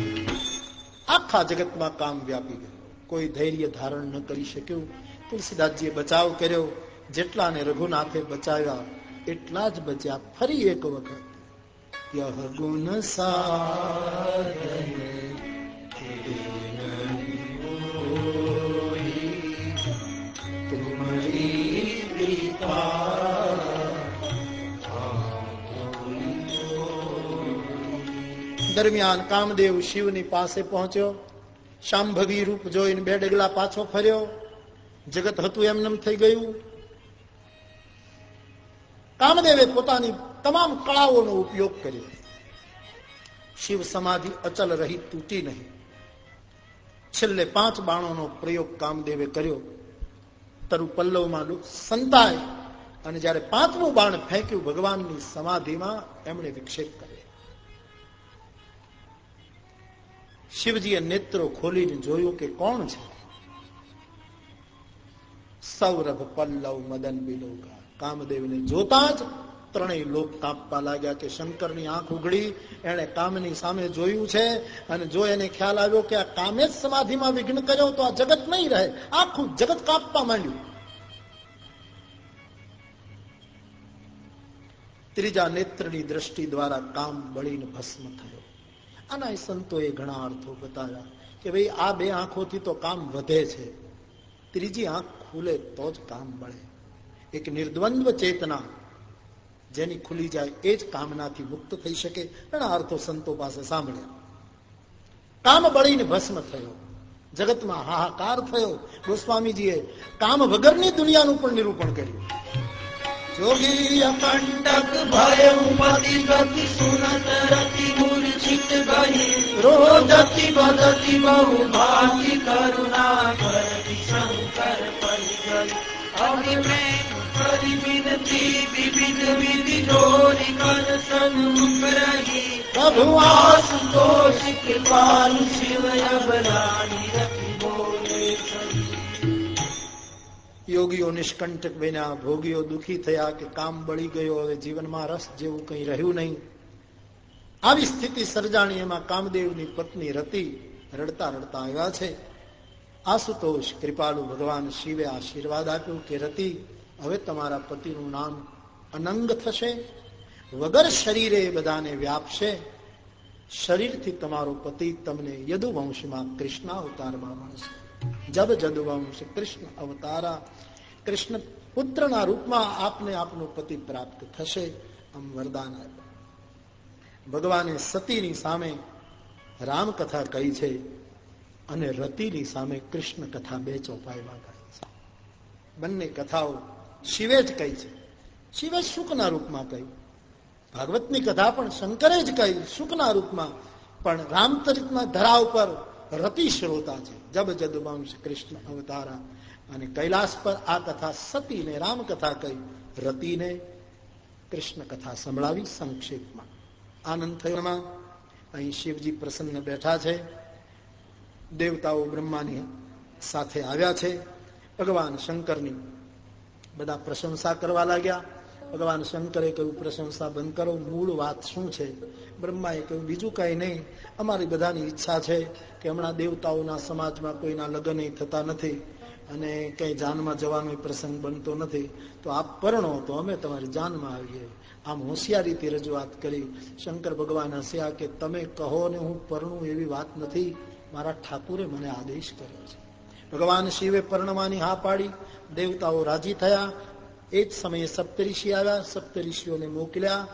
આખા જગતમાં કામ વ્યાપી ગયું. કોઈ ધૈર્ય ધારણ ન કરી શક્યું. તુલસીદાસજીએ બચાવ કર્યો. જેટલાને રઘુનાથે બચાવ્યા, એટલા જ બચ્યા ફરી એક વખત. યહ ગુણ દરમિયાન કામદેવ શિવની પાસે પહોંચ્યો. શાંભવી રૂપ જોઈને બે ડગલા પાછો ફર્યો. જગત હતું એમનેમ થઈ ગયું. કામદેવે પોતાની તમામ કળાઓનો ઉપયોગ કર્યો. શિવ સમાધિ અચલ રહી તૂટી નહીં. છેલ્લે પાંચ બાણોનો પ્રયોગ કામદેવે કર્યો. તરુ પલ્લવમાં સંતાય અને જયારે પાંચમું બાણ ફેંક્યું ભગવાનની સમાધિમાં, એમણે વિક્ષેપ કર્યો. શિવજીએ નેત્રો ખોલીને જોયું કે કોણ છે? સૌરભ, પલ્લવ, મદન, બિલોકા. કામદેવને જોતા જ ત્રણેય લોક કાપવા લાગ્યા કે શંકરની આંખ ઉઘડી એને કામની સામે જોયું છે અને જો એને ખ્યાલ આવ્યો કે આ કામે જ સમાધિમાં વિઘ્ન કર્યો તો આ જગત નહીં રહે, આખું જગત કાપવા માંડ્યું. ત્રીજા નેત્રની દ્રષ્ટિ દ્વારા કામ બળીને ભસ્મ થયો. આના સંતોએ ઘણા અર્થો બતાવ્યા કે ભાઈ આ બે આંખોથી તો કામ વધે છે. ત્રીજી આંખ ખુલે તો જ કામ મળે. એક નિર્દ્વંદ્વ ચેતના જેની ખુલી જાય એ જ કામનાથી મુક્ત થઈ શકે ઘણા અર્થો સંતો પાસે સાંભળ્યા. કામ બળીને ભસ્મ થયો. જગતમાં હાહાકાર થયો. ગોસ્વામીજીએ કામ વગરની દુનિયાનું પણ નિરૂપણ કર્યું. જોગી અકંટક ભય પતિ ગતિ સુનત રતિ મૂર્છિત ગઈ રોદતિ બદતિ બહુ ભાતિ કરુણા કરતી શંકર પડી ગઈ અભિપ્રેમ કરી વિનતી વિવિધ વિધિ જોરી કર સન્મુખ રહી પ્રભુ આશુતોષ કૃપાલુ શિવ યોગીઓ નિષ્કંટક બન્યા, ભોગીઓ દુખી થયા કે કામ બળી ગયો, હવે જીવનમાં રસ જેવું કંઈ રહ્યું નહીં. આવી સ્થિતિ સર્જાણી એમાં કામદેવની પત્ની રતિ રડતા રડતા આવ્યા છે. આશુતોષ કૃપાળુ ભગવાન શિવે આશીર્વાદ આપ્યો કે, રતિ, હવે તમારા પતિનું નામ અનંગ થશે, વગર શરીરે બધાને વ્યાપશે. શરીરથી તમારો પતિ તમને યદુવંશમાં કૃષ્ણ અવતારમાં મળશે. જબ જદવંશ કૃષ્ણ અવતારા. કૃષ્ણ પુત્રના રૂપમાં આપને આપનો પતિ પ્રાપ્ત થશે. આમ વરદાન આપ્યું. ભગવાને સતીની સામે રામકથા કહી છે અને રતિની સામે કૃષ્ણ કથા બે ચોપાઈમાં કહી છે. બંને કથાઓ શિવે જ કહી છે. શિવે સુખના રૂપમાં કહ્યું. ભાગવતની કથા પણ શંકરે જ કહી, શુકના રૂપમાં. પણ રામચરિતમાં ધરા ઉપર રતિ શ્રોતા છે જબ જદુવંશ કૃષ્ણ અવતારા. અને કૈલાસ પર આ કથા સતીને રામકથા કહી, રતિને કૃષ્ણ કથા સંભળાવી સંક્ષેપમાં. આનંદ થયો અહીં શિવજી પ્રસન્ન બેઠા છે. દેવતાઓ બ્રહ્માની સાથે આવ્યા છે. ભગવાન શંકરની બધા પ્રશંસા કરવા લાગ્યા. ભગવાન શંકરે કહ્યું, પ્રશંસા બંધ કરો, મૂળ વાત શું છે? બ્રહ્માએ કહ્યું, બીજું કઈ નહીં. અમારી બધાની ઈચ્છા છે કે હમણાં દેવતાઓના સમાજમાં કોઈના લગ્ન થતા નથી અને કઈ જાનમાં જવાનો પ્રસંગ બનતો નથી. તો આપ પરણો, તો અમે તમારી જાનમાં આવીએ. આમ હોશિયારીથી રજૂઆત કરી. શંકર ભગવાન હસ્યા કે, તમે કહો ને હું પરણું એવી વાત નથી. મારા ઠાકુરે મને આદેશ કર્યો છે. ભગવાન શિવે પરણવાની હા પાડી. દેવતાઓ રાજી થયા. એ જ સમયે સપ્તઋષિ આવ્યા સપ્તઋષિઓને મોકલ્યા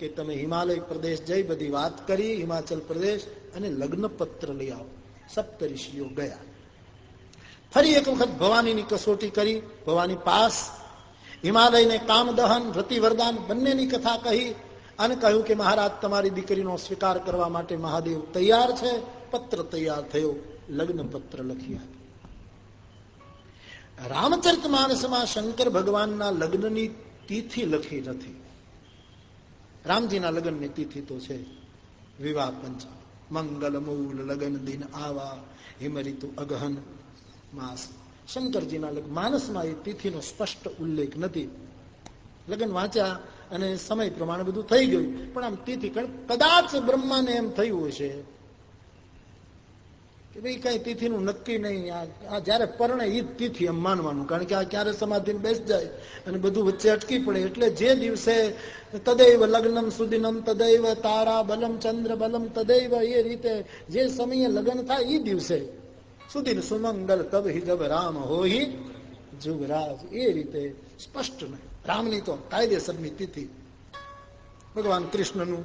કે તમે હિમાલય પ્રદેશ જઈ બધી વાત કરી, હિમાચલ પ્રદેશ અને લગ્ન પત્ર લઈ આવો. સપ્તઋષિઓ ગયા. ફરી એક વખત ભવાનીની કસોટી કરી, ભવાની પાસ, હિમાલયને કામ દહન બંનેની કથા કહી અને કહ્યું કે મહારાજ, તમારી દીકરીનો સ્વીકાર કરવા માટે મહાદેવ તૈયાર છે, પત્ર તૈયાર થયો લગ્ન પત્ર લખી રામચરિત માનસમાં શંકર ભગવાનના લગ્નની તિથિ લખી નથી. રામજીના લગ્નની તિથિ તો છે વિવાહ પંચ મંગલ મૂલ લગ્ન દિન આવા, હિમરિતુ અગહન માસ. શંકરજીના લગ્ન, માનસમાં એ તિથિનો સ્પષ્ટ ઉલ્લેખ નથી. લગ્ન વાંચ્યા અને સમય પ્રમાણે બધું થઈ ગયું. પણ આમ તિથિ કદાચ બ્રહ્માને એમ થયું હશે કે ભાઈ, કઈ તિથિનું નક્કી નહીં. આ જયારે પરણે એ તિથિ એમ માનવાનું. કારણ કે આ ક્યારે સમાધિ બેસ જાય અને બધું વચ્ચે અટકી પડે. એટલે જે દિવસે તદૈવ લગ્નમ સુદિનમ તદૈવ તારા બલમ ચંદ્ર બલમ તદૈવ એ રીતે જે સમયે લગ્ન થાય એ દિવસે સુદિન સુમંગલ તબ હિ જબ રામ હોહી જુગરાજ. એ રીતે સ્પષ્ટ નહીં. રામની તો કાયદેસરની તિથિ. ભગવાન કૃષ્ણનું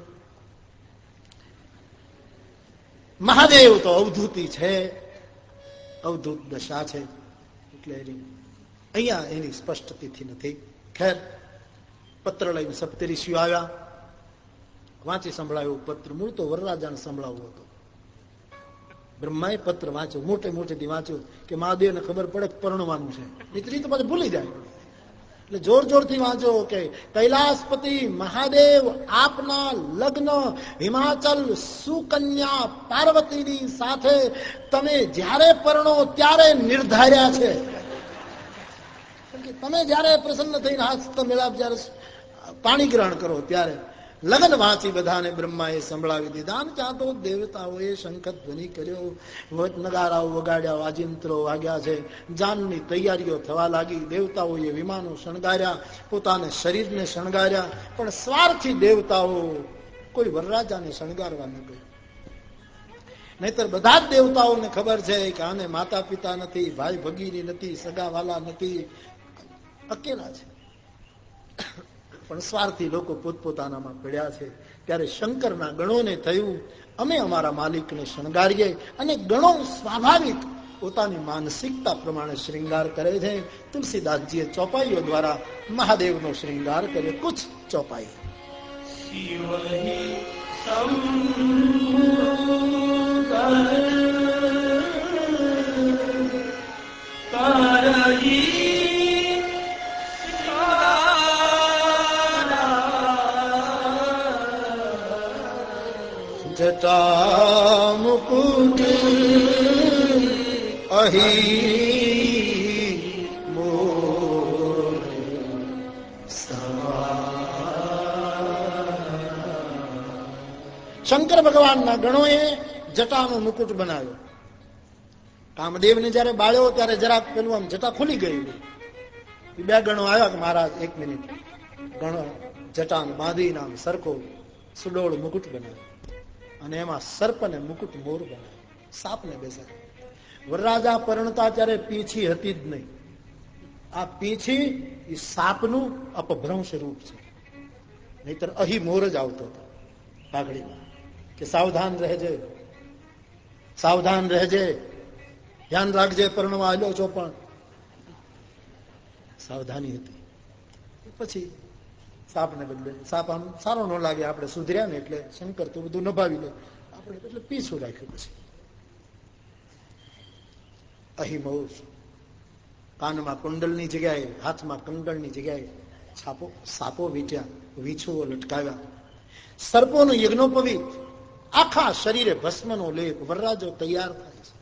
મહાદેવ તો અવધૂતિ છે. અવધૂત દશા છે. એટલે એની, અહીંયા એની સ્પષ્ટ તિથિ નથી. ખેર, પત્ર લઈને સપ્તરીશીઓ આવ્યા. વાંચી સંભળાવ્યો પત્ર. મૂળ તો વરરાજાને સંભળાવવો હતો. બ્રહ્માએ પત્ર વાંચ્યો. મોટે મોટેથી વાંચ્યું કે મહાદેવને ખબર પડે પરણવાનું છે. નીકળી તો પછી ભૂલી જાય. એટલે જોર જોરથી વાંચો કે કૈલાસપતિ મહાદેવ આપના લગ્ન હિમાચલ સુકન્યા પાર્વતીની સાથે તમે જ્યારે પરણો ત્યારે નિર્ધાર્યા છે. તમે જયારે પ્રસન્ન થઈને હાથ મેળાપ જયારે પાણી ગ્રહણ કરો ત્યારે લગ્ન વાંચી બધાને બ્રહ્માએ સંભળાવી દીધા. અને ત્યાં તો દેવતાઓએ શંખત ધ્વનિ કર્યો નગારાઓ વગાડ્યા, વાજિંત્રો વાગ્યા છે. જાનની તૈયારીઓ થવા લાગી. દેવતાઓએ વિમાનો શણગાર્યા, પોતાને શરીરને શણગાર્યા. પણ સ્વાર્થી દેવતાઓ કોઈ વરરાજાને શણગારવા ન ગયું નહીતર બધા જ દેવતાઓને ખબર છે કે આને માતા પિતા નથી, ભાઈ ભગીની નથી, સગાવાલા નથી. અકેલા છે. પણ સ્વાર્થી લોકો પોતપોતાનામાં પડ્યા છે. ત્યારે શંકરના ગણોને થયું, અમે અમારા માલિકને શણગારીએ અને ગણો સ્વાભાવિક પોતાની માનસિકતા પ્રમાણે શ્રૃંગાર કરે છે. તુલસીદાસજીએ ચોપાઈઓ દ્વારા મહાદેવનો શ્રૃંગાર કર્યો. કુછ ચોપાઈ. શિવ અહી શંકર ભગવાનના ગણોએ જટાનો મુકુટ બનાવ્યો. કામદેવને જયારે બાળ્યો ત્યારે જરાક પેલું આમ જટા ખુલી ગયું. બે ગણો આવ્યા મહારાજ, એક મિનિટ. ગણો જટાન બાંધી નામ સરખો સુડોળ મુકુટ બનાવ્યો. અને એમાં સર્પ ને મુકુટ મોર બનાવ્યો. સાપને બેસાડ્યો. વરરાજા પરણતા ત્યારે પીછી હતી જ નહીં. આ પીછી એ સાપનું અપભ્રંશ રૂપ છે. નહીતર અહીં મોર જ આવતો હતો પાઘડીમાં કે સાવધાન રહેજે. સાવધાન રહેજે. ધ્યાન રાખજે પરણવા આવ્યો છો પણ. સાવધાની હતી. પછી સાપને બદલે સાપ આમ સારો ન લાગે, આપણે સુધર્યા ને એટલે શંકર તો બધું નભાવી લે. આપણે એટલે પીછું રાખ્યું પછી. અહીં મોર કાનમાં કુંડલની જગ્યાએ, હાથમાં કંડળની જગ્યાએ છાપો, સાપો વીટ્યા, વીછુઓ લટકાવ્યા. સર્પોનું યજ્ઞોપવિત આખા શરીરે ભસ્મનો લેપ વરરાજો તૈયાર થાય છે.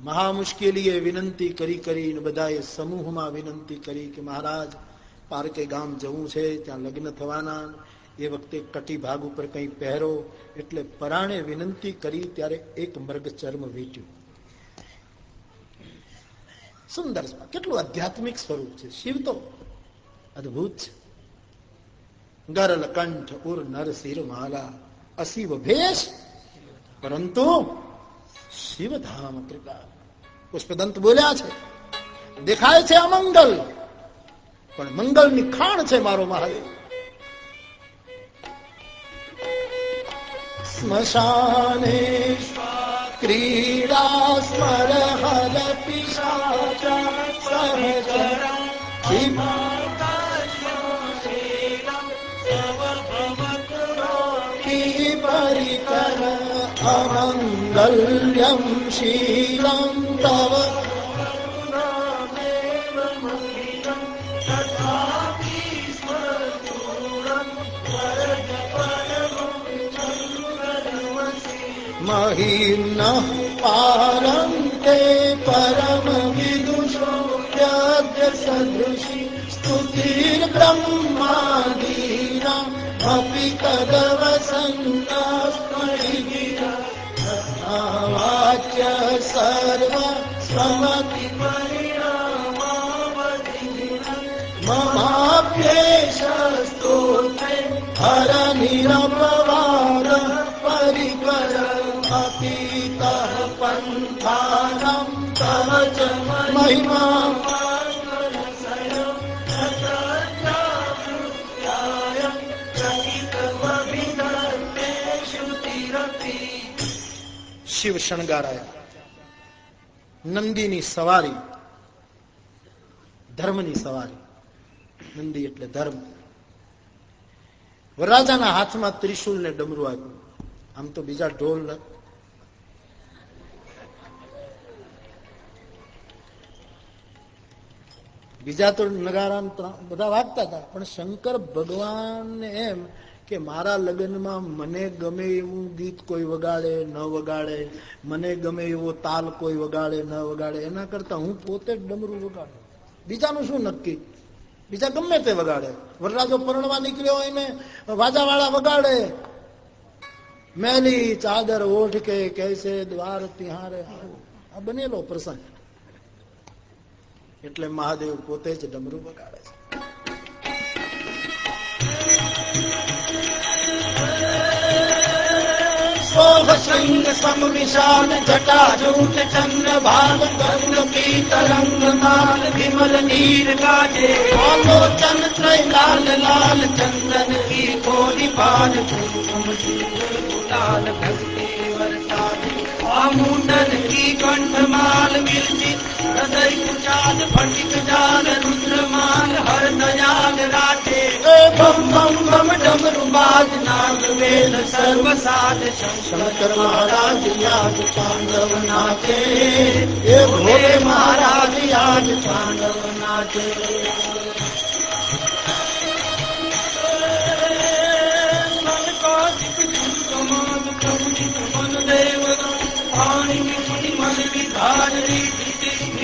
મહા મુશ્કેલીએ વિનંતી કરી કરીને બધાએ સમૂહમાં વિનંતી કરી કે મહારાજ, પારકે ગામ જવું છે, ત્યાં લગ્ન થવાના એ વખતે કટી ભાગ ઉપર કંઈ પહેરો એટલે પરાણે વિનંતી કરી ત્યારે એક મર્ગ ચર્મ વેચ્યું. સુંદર કેટલું આધ્યાત્મિક સ્વરૂપ છે. શિવ તો અદભુત છે. ગરલ કંઠ ઉર નર શિર માલા અશિવ ભેષ. પરંતુ શિવધામ કૃપા. પુષ્પદંત બોલ્યા છે, દેખાય છે અમંગલ, પણ મંગલની ખાણ છે મારો મહાદેવ. સ્મશાને क्रीडा સ્મર હર પિશાચા शीलं અમંગલ્યમ मही नः पारं ते परम विदुषो सदृशी स्तुतिर्ब्रह्मादीनामपि कदवसन्नास्मरिगिरा वाच्य सर्व स्वमति ममाप्येशस्तोत्रे हर निरपवा શિવ શણગારાયા. નંદીની સવારી. ધર્મની સવારી. નંદી એટલે ધર્મ. વરરાજાના હાથમાં ત્રિશુલ ને ડમરું આપ્યું. આમ તો બીજા ઢોલ બીજા તો નગારા બધા વાગતા હતા. પણ શંકર ભગવાન એમ કે મારા લગ્નમાં મને ગમે એવું ગીત કોઈ વગાડે, ન વગાડે. મને ગમે એવો તાલ કોઈ વગાડે, ન વગાડે. એના કરતા હું પોતે જ ડમરું વગાડું. બીજાનું શું નક્કી? બીજા ગમે તે વગાડે. વરરાજો પરણવા નીકળ્યો એને વાજાવાળા વગાડે. મેલી ચાદર ઓઢ કે કહેશે દ્વાર તિહારે આ બનેલો પ્રસંગ. એટલે મહાદેવ પોતે જ ડમરું વગાડે છે. શોભશંગ સમવિશાલ જટાજૂટ ચંદ્ર ભાગ તરુણ પીતરંગ તાલ વિમલ નીર કાજે. આલોચન ત્રય લાલ લાલ ચંદન કી કોલી પાન કુમકુમ લાલ ભક્તિ વરસાદ. આ મુંડન કી કંઠમાલ મિલજી હૃદય કુચાલ ફટિક જાલ રુદ્રમાન હર દયાલ રાખે બમ બમ બમ ડમરુ બાજ નાગ વેલ સર્વ સાધ શંકર મહારાજ યાદ પાંડવ નાચે એ ભોલે મહારાજ યાદ પાંડવ નાચે મન દેવ પાણી મન વિધારી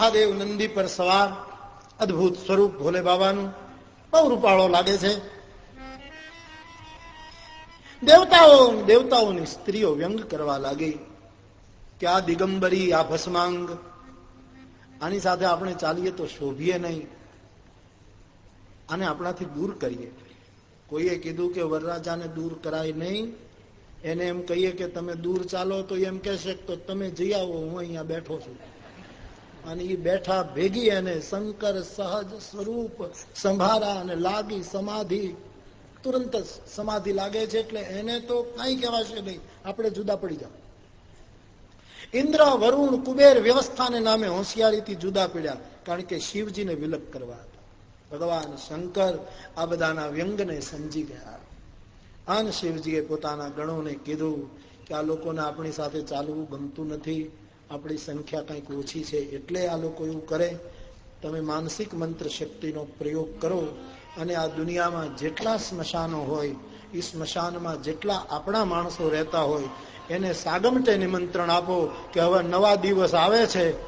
મહાદેવ નંદી પર સવાર, અદભુત સ્વરૂપ ભોલે બાબાનું બહુ રૂપાળો લાગે છે. દેવતાઓ દેવતાઓની સ્ત્રીઓ વ્યંગ કરવા લાગી કે આ દિગંબરી, આ ભસ્માંગ, આની સાથે આપણે ચાલીએ તો શોભીએ નહીં. આને આપણાથી દૂર કરીએ. કોઈએ કીધું કે વરરાજાને દૂર કરાય નહીં. એને એમ કહીએ કે તમે દૂર ચાલો તો એમ કહેશે તો તમે જઈ આવો, હું અહીંયા બેઠો છું. અને એ બેઠા ભેગી એને શંકર સહજ સ્વરૂપ સંભારા અને લાગી સમાધિ. તુરંત સમાધિ લાગે છે એટલે એને તો કઈ કહેવાશે નહીં. આપણે જુદા પડી જાવ ઇન્દ્ર, વરુણ, કુબેર વ્યવસ્થાને નામે હોશિયારીથી જુદા પડ્યા કારણ કે શિવજીને વિલપ કરવા ભગવાન શંકર આ બધાના વ્યંગને સમજી ગયા. આન શિવજીએ પોતાના ગણોને કીધું કે આ લોકોને આપણી સાથે ચાલવું ગમતું નથી. આપણી સંખ્યા કંઈક ઓછી છે એટલે આ લોકો એવું કરે, તમે માનસિક મંત્ર શક્તિનો પ્રયોગ કરો અને આ દુનિયામાં જેટલા સ્મશાનો હોય એ સ્મશાનમાં જેટલા આપણા માણસો રહેતા હોય, એને સાગમટે નિમંત્રણ આપો કે હવે નવા દિવસ આવે છે.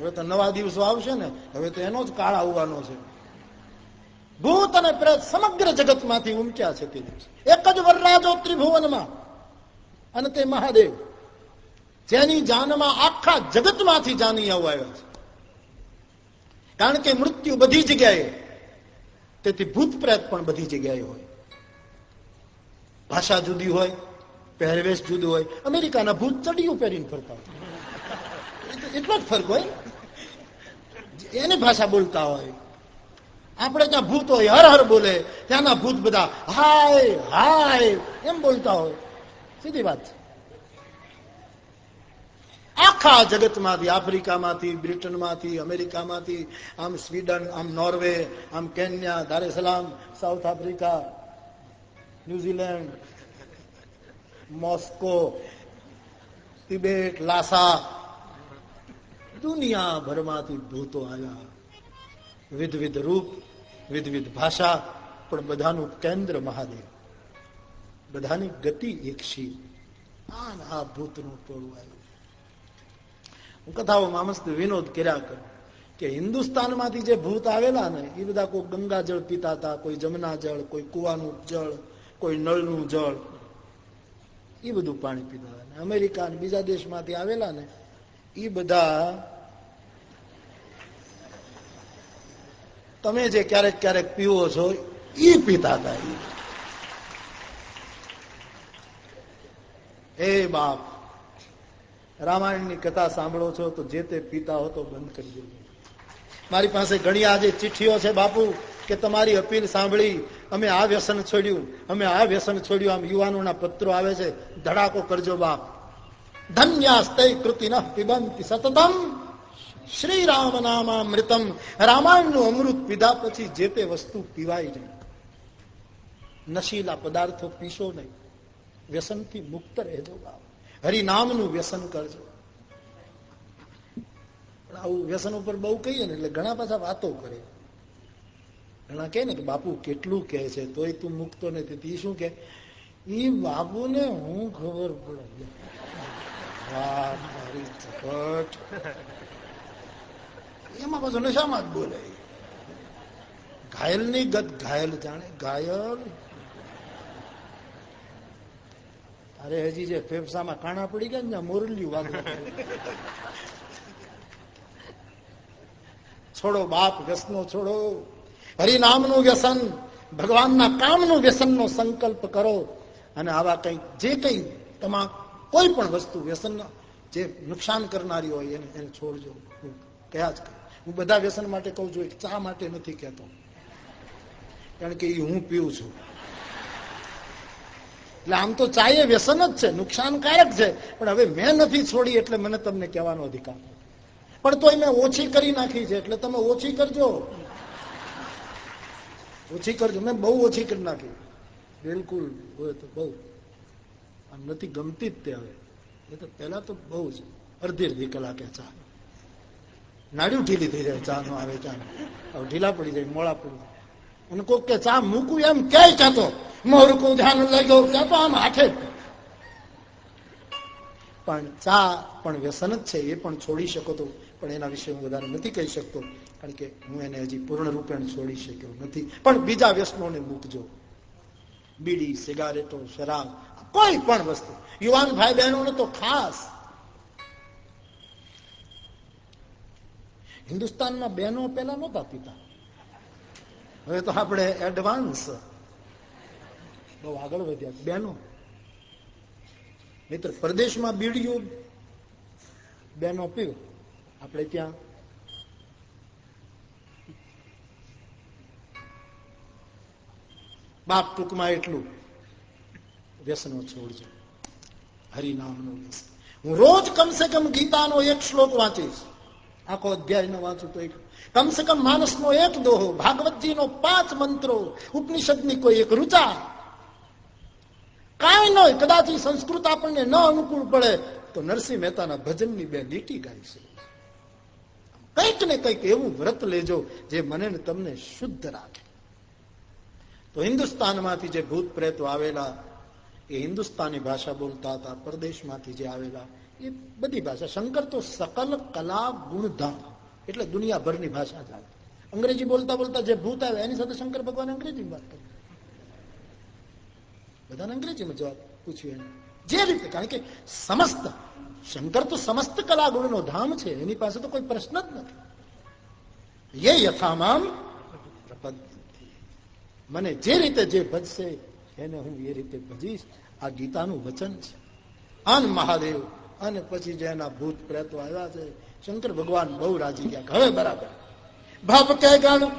હવે તો નવા દિવસો આવશે ને, હવે તો એનો જ કાળ આવવાનો છે. ભૂત અને પ્રેત સમગ્ર જગતમાંથી ઉમટ્યા છે તે દિવસે. એક જ વરરાજો ત્રિભુવનમાં. અને તે મહાદેવ. જેની જાનમાં આખા જગતમાંથી જાની આવ્યા છે. કારણ કે મૃત્યુ બધી જગ્યાએ, તેથી ભૂત પ્રેત પણ બધી જગ્યાએ હોય. ભાષા જુદી હોય, પહેરવેશ જુદું હોય. અમેરિકાના ભૂત ચડિયું પહેરીને ફરતા હોય. એટલો જ ફરક હોય. એની ભાષા બોલતા હોય. આપણે ત્યાં ભૂત હોય, હર હર બોલે. ત્યાંના ભૂત બધા હાય હાય, એમ બોલતા હોય. સીધી વાત છે. આખા જગતમાંથી, આફ્રિકામાંથી, બ્રિટનમાંથી, અમેરિકામાંથી, આમ સ્વીડન, આમ નોર્વે, આમ Kenya Dar es Salaam South Africa, New Zealand, Moscow, Tibet, Lhasa, દુનિયાભરમાંથી ભૂતો આવ્યા વિધવિધ રૂપ, વિધવિધ ભાષા, પણ બધાનું કેન્દ્ર મહાદેવ. બધાની ગતિ એક શિવ આ ભૂતનું ટોળું આવ્યું. હું કથાઓમાં મસ્ત વિનોદ કર્યા કરું. કે હિન્દુસ્તાનમાંથી જે ભૂત આવેલા ને એ બધા કોઈ ગંગા જળ પીતા હતા, કોઈ જમના જળ, કોઈ કુવાનું જળ, કોઈ નળનું જળ. એ બધું પાણી પીતા હતા. અમેરિકા ને બીજા દેશમાંથી આવેલા ને એ બધા તમે જે ક્યારેક ક્યારેક પીવો છો એ પીતા હતા. એ બાપ. રામાયણની કથા સાંભળો છો તો જે તે પીતા હો તો બંધ કરી દેજો. મારી પાસે ઘણી આજે ચિઠ્ઠીઓ છે બાપુ, કે તમારી અપીલ સાંભળી, અમે આ વ્યસન છોડ્યું, અમે આ વ્યસન છોડ્યું, આમ યુવાનોના પત્રો આવે છે, ધડાકો કરજો બાપ. શ્રી રામ નામામૃતમ રામાયણનું અમૃત પીધા પછી જે તે વસ્તુ પીવાય નહીં. નશીલા પદાર્થો પીશો નહીં. વ્યસનથી મુક્ત રહેજો બાપ. હરિનામનું વ્યસન કરજો. આવું વ્યસન ઉપર બહુ કહીએ ને એટલે ઘણા પાછા વાતો કરે. ઘણા કે ને કે બાપુ કેટલું કે છે, તોય તું મૂકતો નથી. શું કે ઈ બાબુને હું ખબર પડે. એમાં પાછું નશામાં જ બોલે ઘાયલની ગત ઘાયલ જાણે. ઘાયલ અરે હજી જે ફેફસામાં કાણા પડી ગયા ને મોરલ્યું વાત છોડો બાપ વ્યસનો છોડો, હરિનામનું વ્યસન, ભગવાનના કામનું વ્યસનનો સંકલ્પ કરો. અને આવા કંઈક જે કંઈ તમામ કોઈ પણ વસ્તુ વ્યસન જે નુકસાન કરનારી હોય એને એને છોડજો. હું કયા જ હું બધા વ્યસન માટે કહું છું ચા માટે નથી કહેતો. કારણ કે એ હું પીવું છું. એટલે આમ તો ચાય વ્યસન જ છે, નુકસાનકારક છે. પણ હવે મેં નથી છોડી એટલે મને તમને કહેવાનો અધિકાર પણ તોય મેં ઓછી કરી નાખી છે, એટલે તમે ઓછી કરજો. ઓછી કરજો, મેં બહુ ઓછી કરી નાખી. બિલકુલ હોય તો બહુ. આમ નથી ગમતી જ તે હવે. એ તો પેલા તો બહુ જ. અડધી અડધી કલાકે ચા. નાડ્યું ઢીલી થઈ જાય ચા નો આવે, ચા ઢીલા પડી જાય, મોડા પડી અને કે ચા મૂકું એમ કે ચાતો મોરકું ધ્યાન લઈ તો આમ હાથે પણ ચા પણ વ્યસન જ છે, એ પણ છોડી શકો તો પણ એના વિશે હું વધારે નથી કહી શકતો, કારણ કે હું એને હજી પૂર્ણ રૂપે છોડી શક્યો નથી. પણ બીજા વ્યસનોને મૂકજો. બીડી, સિગારેટો, શરાબ, કોઈ પણ વસ્તુ. યુવાન ભાઈ બહેનોને તો ખાસ. હિન્દુસ્તાનમાં બહેનો પેલા નહોતા પીતા. હવે તો આપણે એડવાન્સ બહુ આગળ વધ્યા. બેનો. મિત્ર, પ્રદેશમાં બીડિયું બેનો પીવ આપણે ત્યાં બાપ ટૂંકમાં એટલું વ્યસનો છોડજો. હરિનામનું વ્યસન. હું રોજ કમસે કમ ગીતાનો એક શ્લોક વાંચીશ. આખો અધ્યાય ન વાંચું તો એક. કમસે કમ માનસનો એક દોહો, ભાગવતજીનો પાંચ મંત્રો, ઉપનિષદની કોઈ એક રૂચા. કાંઈ નહીં કદાચ સંસ્કૃત આપણને ન અનુકૂળ પડે, તો નરસિંહ મહેતાના ભજનની બે લીટી ગાઈ કંઈક ને કંઈક એવું વ્રત લેજો જે મને ને તમને શુદ્ધ રાખે. તો હિન્દુસ્તાનમાંથી જે ભૂત પ્રેતો આવેલા, એ હિન્દુસ્તાની ભાષા બોલતા હતા, પરદેશમાંથી જે આવેલા એ બધી ભાષા. શંકર તો સકલ, કલા ગુણધામ એટલે દુનિયાભરની ભાષા જ આવે. અંગ્રેજી બોલતા બોલતા જે ભૂત આવે, એની સાથે શંકર ભગવાન અંગ્રેજી વાત કરે. બધાને અંગ્રેજીમાં જવાબ પૂછ્યું એને. જે રીતે, કારણ કે સમસ્ત, શંકર તો સમસ્ત કલા, ગુણનો ધામ છે. એની પાસે તો કોઈ પ્રશ્ન જ નથી. એ યથામામ મને જે રીતે જે ભજશે, એને હું એ રીતે ભજીશ. આ ગીતાનું વચન છે. અન મહાદેવ અને પછી જે એના ભૂત પ્રેતો આવ્યા છે, શંકર ભગવાન બહુ રાજી ગયા હવે બરાબર. ભવ કે ગાણું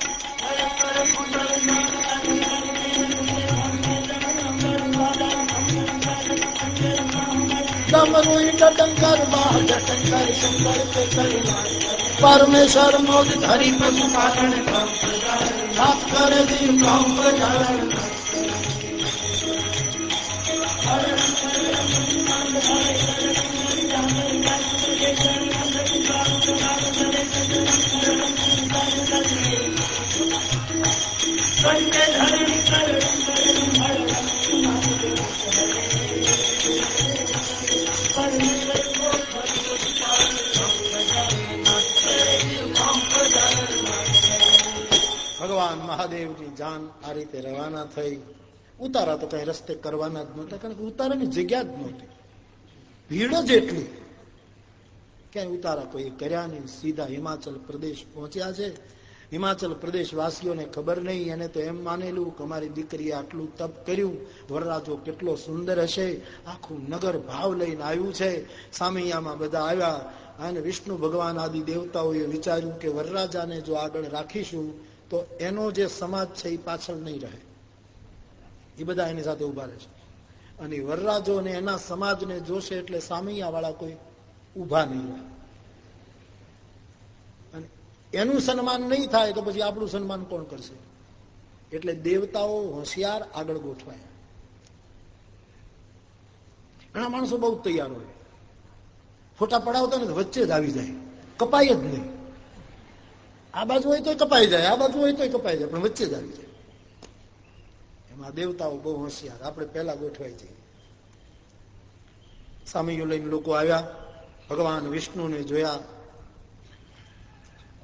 પરમેશ્વર મોગ ધરી પ્રભુ કારણ હાથ કરે કામ ભગવાન મહાદેવની જાન આ રીતે રવાના થઈ. ઉતારા તો કઈ રસ્તે કરવાના જ નહોતા, કારણ કે ઉતારાની જગ્યા જ નહોતી. ભીડ જ એટલી. ક્યાંય ઉતારા? કોઈ કર્યા નહીં સીધા હિમાચલ પ્રદેશ પહોંચ્યા છે? હિમાચલ પ્રદેશ વાસીઓને ખબર નહીં, એને તો એમ માનેલું કે અમારી દીકરીએ આટલું તપ કર્યું. વરરાજો કેટલો સુંદર હશે. આખું નગર ભાવ લઈને આવ્યું છે. સામૈયામાં બધા આવ્યા. અને વિષ્ણુ ભગવાન આદિ દેવતાઓએ વિચાર્યું કે વરરાજાને જો આગળ રાખીશું, તો એનો જે સમાજ છે એ પાછળ નહીં રહે. એ બધા એની સાથે ઊભા રહેશે અને વરરાજો ને એના સમાજને જોશે એટલે સામૈયા વાળા કોઈ ઊભા નહીં રહે અને એનું સન્માન નહીં થાય તો પછી આપણું સન્માન કોણ કરશે? એટલે દેવતાઓ હોશિયાર આગળ ગોઠવાય. ઘણા માણસો બહુ તૈયાર હોય. ફોટા પડાવતા ને વચ્ચે જ આવી જાય. કપાય જ નહીં. આ બાજુ હોય તો કપાઈ જાય, આ બાજુ હોય તો કપાઈ જાય, પણ વચ્ચે જ આવી જાય. એમાં દેવતાઓ બહુ હોશિયાર. આપણે પહેલા ગોઠવાય જઈએ સામે લઈને લોકો આવ્યા. ભગવાન વિષ્ણુને જોયા.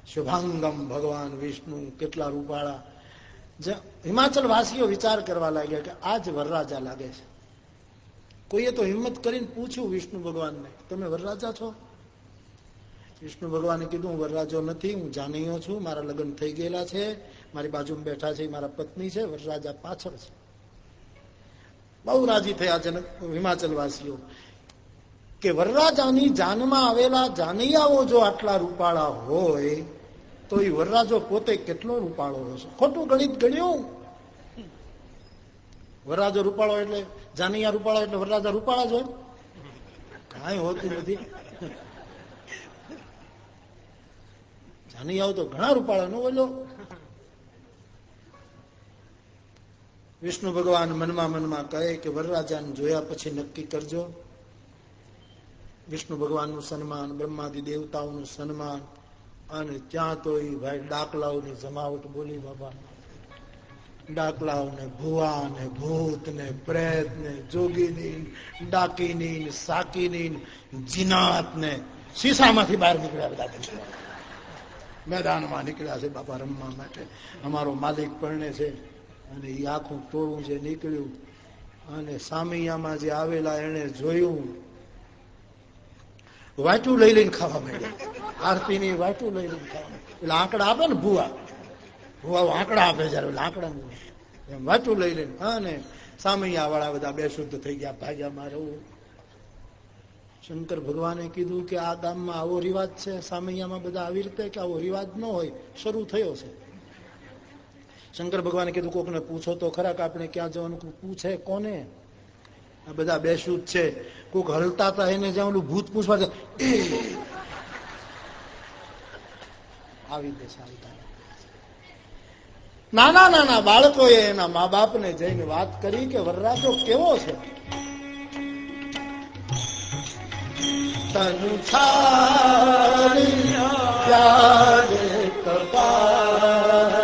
શુભાંગમ ભગવાન વિષ્ણુ કેટલા રૂપાળા. હિમાચલ વાસીઓ વિચાર કરવા લાગ્યા કે આજ વરરાજા લાગે છે. કોઈએ તો હિંમત કરીને પૂછ્યું વિષ્ણુ ભગવાનને, તમે વરરાજા છો? વિષ્ણુ ભગવાને કીધું, હું વરરાજો નથી, હું જાનૈયો છું, મારા લગ્ન થઈ ગયેલા છે, મારી બાજુમાં બેઠા છે, મારા પત્ની છે, વરરાજા પાછળ છે. બહુ રાજી થયા છે હિમાચલ વાસીઓ કે વરરાજાની જાનમાં આવેલા જાનૈયાઓ જો આટલા રૂપાળા હોય, તો એ વરરાજો પોતે કેટલો રૂપાળો હશે? ખોટું ગણિત ગણ્યું. વરરાજો રૂપાળો એટલે જાનૈયા રૂપાળો એટલે વરરાજા રૂપાળા જ હોય કાંઈ હોતું નથી. જાનૈયાઓ તો ઘણા રૂપાળા નો બોલો વિષ્ણુ ભગવાન મનમાં મનમાં કહે કે વરરાજાને જોયા પછી નક્કી કરજો. વિષ્ણુ ભગવાનનું સન્માન બ્રહ્માદી દેવતાઓનું સન્માન, અને ત્યાં તો એ ભાઈ ડાકલાઓની જમાવટ બોલી, બાબા, ડાકલાઓને ભુવા ને ભૂત ને પ્રેત ને જોગીની, ડાકીની, સાકીની જીનાત ને શીશામાંથી બહાર નીકળ્યા બધા મેદાનમાં નીકળ્યા છે બાપા રમવા માટે. અમારો માલિક પરણે છે અને એ આખું ટોળું જે નીકળ્યું. અને સામૈયામાં જે આવેલા એને જોયું વાટું લઈ લઈને ખાવા માંડ્યા. આરતીની વાટું લઈ લઈને ખાવા એટલે આંકડા આપે ને ભૂવા. ભૂવા આંકડા આપે જયારે આંકડા એમ વાટું લઈ લઈને અને સામૈયા વાળા બધા બે શુદ્ધ થઈ ગયા, ભાગ્યા મારે. શંકર ભગવાને કીધું કે આ ગામમાં આવો રિવાજ છે, સામૈયામાં બધા આવી રીતે કે આવો રિવાજ ન હોય, શરૂ થયો છે. શંકર ભગવાને કીધું, કોકને પૂછો તો ખરા કે આપણે ક્યાં જવાનું પૂછે કોને? આ બધા બેશુદ્ધ છે. કોઈક હલતા હતા એને જ્યાં ઓલું ભૂત પૂછવા છે આવી દે નાના નાના બાળકોએ એના મા બાપને જઈને વાત કરી કે, વરરાજો, કેવો છે? તનુ છાડી કપાલે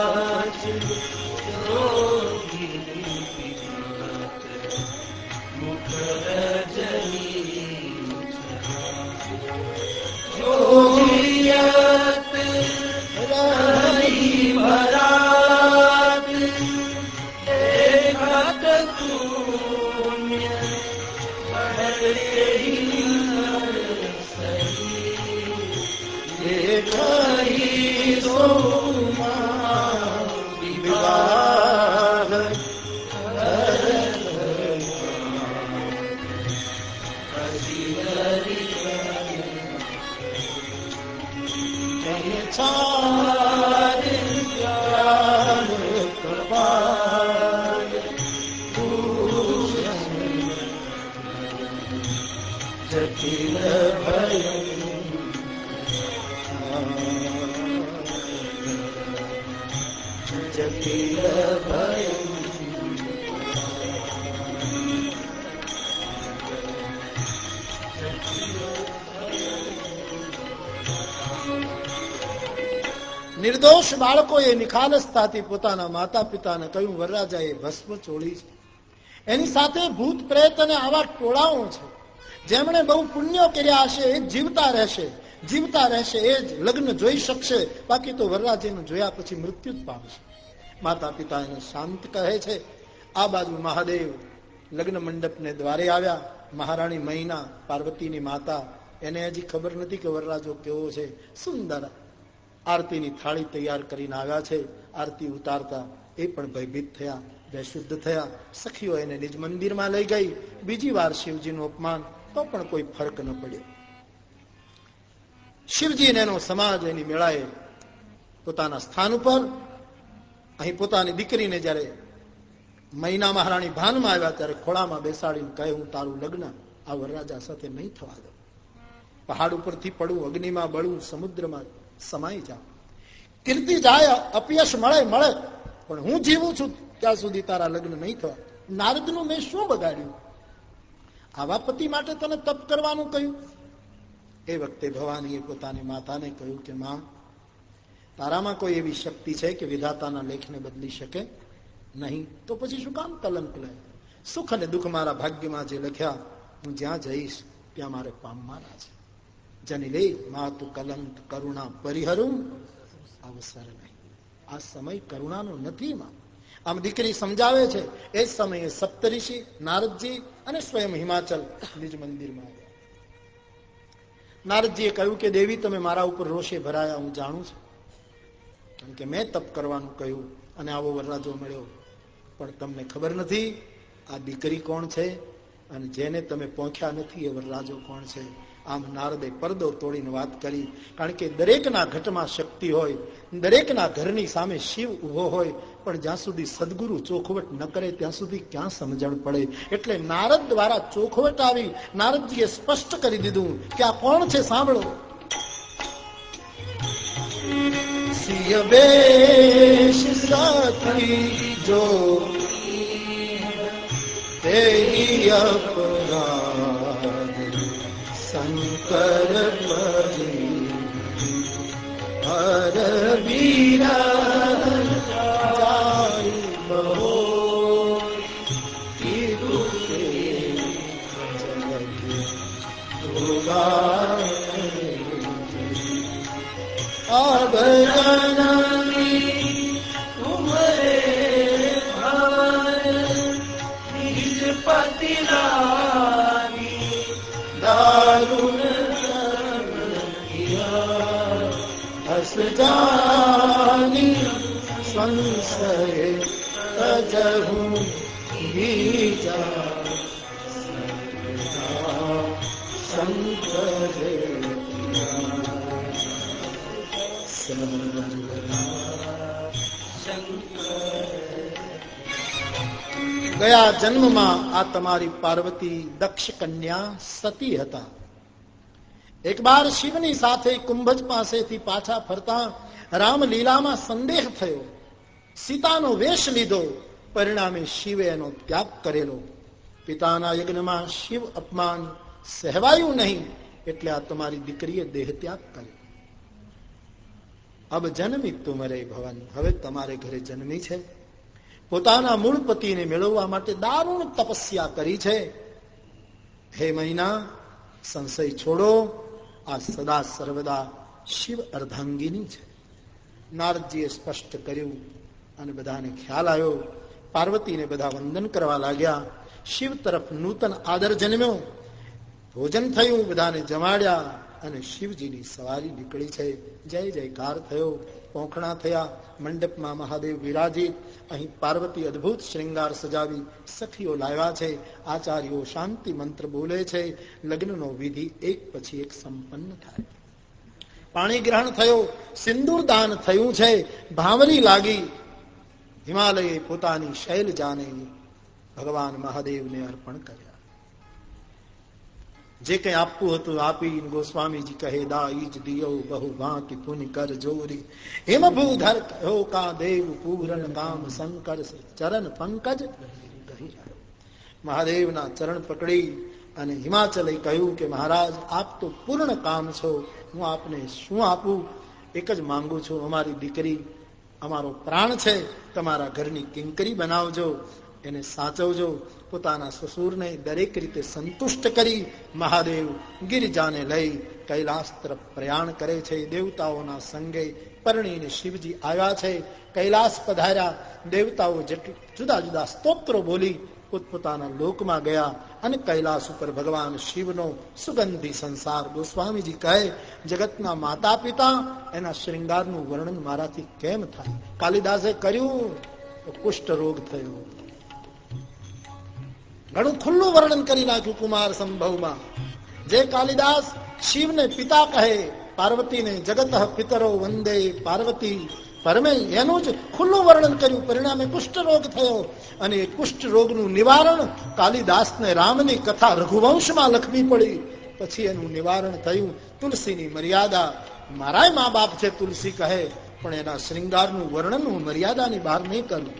નિર્દોષ બાળકોએ નિખાલસતાથી પોતાના માતા પિતાને કહ્યું, વરરાજાએ ભસ્મ ચોળી છે. એની સાથે ભૂત પ્રેત અને આવા ટોળાઓ છે. જેમણે બહુ પુણ્યો કર્યા હશે, એ જીવતા રહેશે. જીવતા રહેશે, એ જ લગ્ન જોઈ શકશે. બાકી તો વરરાજીનું જોયા પછી મૃત્યુ જ પામશે. માતા પિતા એને શાંત કહે છે, આ બાજુ મહાદેવ, લગ્ન મંડપને દ્વારે આવ્યા. મહારાણી મહિના, પાર્વતીની માતા. એને હજી ખબર નથી કે વરરાજો કેવો છે. સુંદર આરતીની થાળી તૈયાર કરીને આવ્યા છે. આરતી ઉતારતા એ પણ ભયભીત થયા, બેશુદ્ધ થયા. સખીઓ એને નિજ મંદિરમાં લઈ ગઈ. બીજી વાર શિવજીનું અપમાન, તો પણ કોઈ ફરક ન પડ્યો. શિવજી સમાજ એની મેળાએ પોતાના સ્થાન ઉપર, અહીં પોતાની દીકરીને જ્યારે મહિના મહારાણી ભાનમાં આવ્યા, ત્યારે ખોળામાં બેસાડીને કહે, હું તારું લગ્ન આ વરરાજા સાથે નહીં થવા દઉં. પહાડ ઉપરથી પડવું અગ્નિમાં બળવું સમુદ્રમાં સમાઈ જાવ કીર્તિ જાય, અપયશ મળે મળે. પણ હું જીવું છું, ત્યાં સુધી તારા લગ્ન નહીં થવા. નારદનું મેં શું બગાડ્યું? આવા પતિ માટે તને તપ કરવાનું કહ્યું? એ વખતે ભવાનીએ પોતાની માતાને કહ્યું કે, માં, તારામાં કોઈ એવી શક્તિ છે કે વિધાતાના લેખને બદલી શકે? નહીં, તો પછી શું કામ કલંક લે? સુખ અને દુઃખ મારા ભાગ્યમાં જે લખ્યા, હું જ્યાં જઈશ, ત્યાં મારે પામવાના છે. જની લે માતુ કલંક, કરુણા, પરિહરું, અવસર નહીં. આ સમય કરુણાનો નથી માં. આમ દીકરી સમજાવે છે, એ સમયે સપ્તઋષિ, નારદજી અને સ્વયં હિમાચલ નિજ મંદિરમાં આવ્યા. નારદજીએ કહ્યું કે, દેવી, તમે મારા ઉપર રોષે ભરાયા, હું જાણું છું. કારણ કે મેં તપ કરવાનું કહ્યું અને આવો વરરાજો મળ્યો. પણ તમને ખબર નથી, આ દીકરી કોણ છે અને જેને તમે પહોંચ્યા નથી, એ વરરાજો કોણ છે? આમ નારદે પડદો તોડીને વાત કરી. કારણ કે દરેકના ઘટમાં શક્તિ હોય, દરેકના ઘરની સામે શિવ ઊભો હોય, પણ જ્યાં સુધી સદગુરુ ચોખવટ ન કરે, ત્યાં સુધી ક્યાં સમજણ પડે? એટલે નારદ દ્વારા ચોખવટ આવી, નારદજીએ સ્પષ્ટ કરી દીધું કે આ કોણ છે સાંભળો. સિંહ જો તેરી અપરાધ શંકર પરી હર સંશય તજહું બીજા શંકર ગયા જન્મમાં આ તમારી પાર્વતી દક્ષ કન્યા સતી હતા એક બાર શિવની સાથે કુંભજ પાસેથી પાછા ફરતા રામલીલામાં સંદેહ થયો સીતાનો વેશ લીધો, પરિણામે શિવે એનો ત્યાગ કરેલો. પિતાના યજ્ઞમાં શિવ અપમાન સહેવાયું નહીં, એટલે આ તમારી દીકરીએ દેહ ત્યાગ કર્યો. અબ જન્મી તુમરે ભવન, હવે તમારે ઘરે જન્મી છે. પોતાના મૂળ પતિને મેળવવા માટે દારૂણ તપસ્યા કરી છે. હે મહિના, સંશય છોડો, આ સદા સર્વદા શિવ અર્ધાંગીની છે. નારદજીએ સ્પષ્ટ કર્યું અને બધાને ખ્યાલ આવ્યો. પાર્વતીને બધા વંદન કરવા લાગ્યા. શિવ તરફ નૂતન આદર જન્મ્યો. ભોજન થયું, બધાને જમાડ્યા અને શિવજીની સવારી નીકળી છે. જય જયકાર થયો. પોખણા થયા. મંડપમાં મહાદેવ વિરાજિત અહીં પાર્વતી અદભુત શ્રૃંગાર સજાવી સખીઓ લાવ્યા છે. આચાર્યો શાંતિ મંત્ર બોલે છે. લગ્નનો વિધિ એક પછી એક સંપન્ન થાય. પાણી ગ્રહણ થયો. સિંદૂર દાન થયું છે. ભાવરી લાગી. હિમાલયે પોતાની શૈલ જાને ભગવાન મહાદેવને અર્પણ કર્યા. જે કઈ આપવું હતું આપી ગોસ્વામીજી કહે, દાઈજ દિયો બહુ ભાંતિ પુન કર જોરી. હિમ ભૂધર કહો કા દેવ પૂરણ કામ શંકર ચરણ પંકજ મહાદેવના ચરણ પકડી અને હિમાચલે કહ્યું કે, મહારાજ, આપ તો પૂર્ણ કામ છો. હું આપને શું આપું? એક જ માંગુ છું, અમારી દીકરી અમારો પ્રાણ છે, તમારા ઘરની કિંકરી બનાવજો, એને સાચવજો, પોતાના સસુરને દરેક રીતે સંતુષ્ટ કરી મહાદેવ ગિરિજાને લઈ કૈલાસ તરફ પ્રયાણ કરે છે. દેવતાઓના સંગે પરણીને શિવજી આવ્યા છે. કૈલાસ પધાર્યા. દેવતાઓ જુદા જુદા સ્તોત્રો બોલી પોતપોતાના લોકમાં ગયા અને કૈલાસ ઉપર ભગવાન શિવનો સુગંધી સંસાર. ગોસ્વામીજી કહે, જગતના માતા પિતા એના શ્રૃંગારનું વર્ણન મારાથી કેમ થાય? કાલિદાસે કર્યું કુષ્ઠ રોગ થયો. ઘણું ખુલ્લું વર્ણન કરી નાખ્યું કુમાર સંભવમાં. જે કાલિદાસ શિવને પિતા કહે, પાર્વતીને જગત પિતરો વંદે પાર્વતી પરમે એનું જ ખુલ્લું વર્ણન કર્યું. પરિણામે કુષ્ઠ રોગ થયો અને એ કુષ્ઠરોગનું નિવારણ કાલિદાસને રામની કથા રઘુવંશમાં લખવી પડી. પછી એનું નિવારણ થયું. તુલસીની મર્યાદા, મારાય મા બાપ છે તુલસી કહે, પણ એના શ્રૃંગારનું વર્ણન હું મર્યાદાની બહાર નહીં કરું.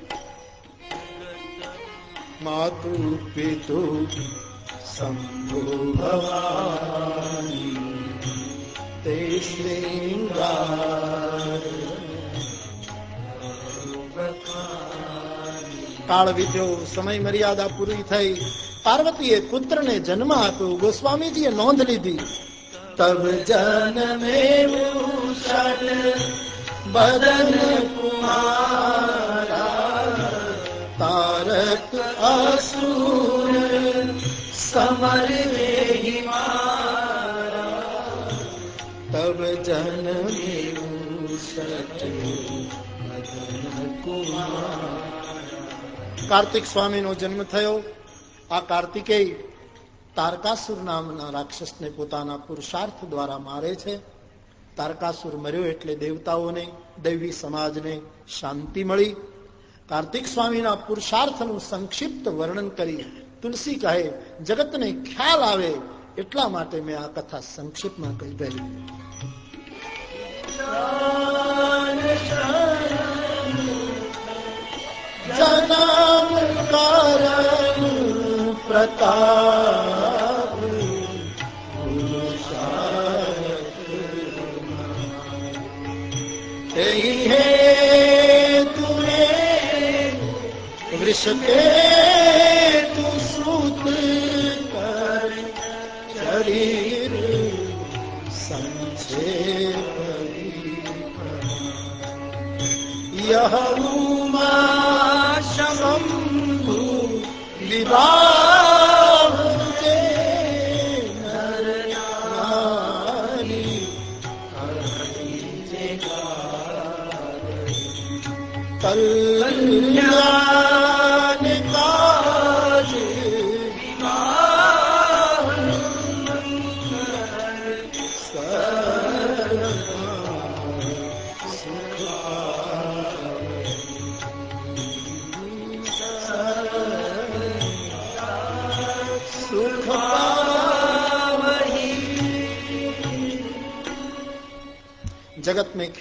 માતુ પિતુ તે શ્રીંગાર કાળ વીત્યો સમય મર્યાદા પૂરી થઈ. પાર્વતીએ પુત્રને જન્મ આપ્યો. ગોસ્વામીજીએ નોંધ લીધી. તબ જન્મે બદન કુમારા, તારક અસુર, સમર તબ જન્મે કાર્તિક સ્વામીનો જન્મ થયો આ કાર્તિકેય તારકાસુર નામના રાક્ષસને પોતાના પુરુષાર્થ દ્વારા મારે છે તારકાસુર મર્યો એટલે દેવતાઓને દૈવી સમાજને શાંતિ મળી કાર્તિક સ્વામીના પુરુષાર્થનું સંક્ષિપ્ત વર્ણન કરી તુલસી કહે જગતને ખ્યાલ આવે એટલા માટે મેં આ કથા સંક્ષિપ્તમાં કહી પહેરી જનમ કરણ પ્રતાપ હે તુમે વૃષ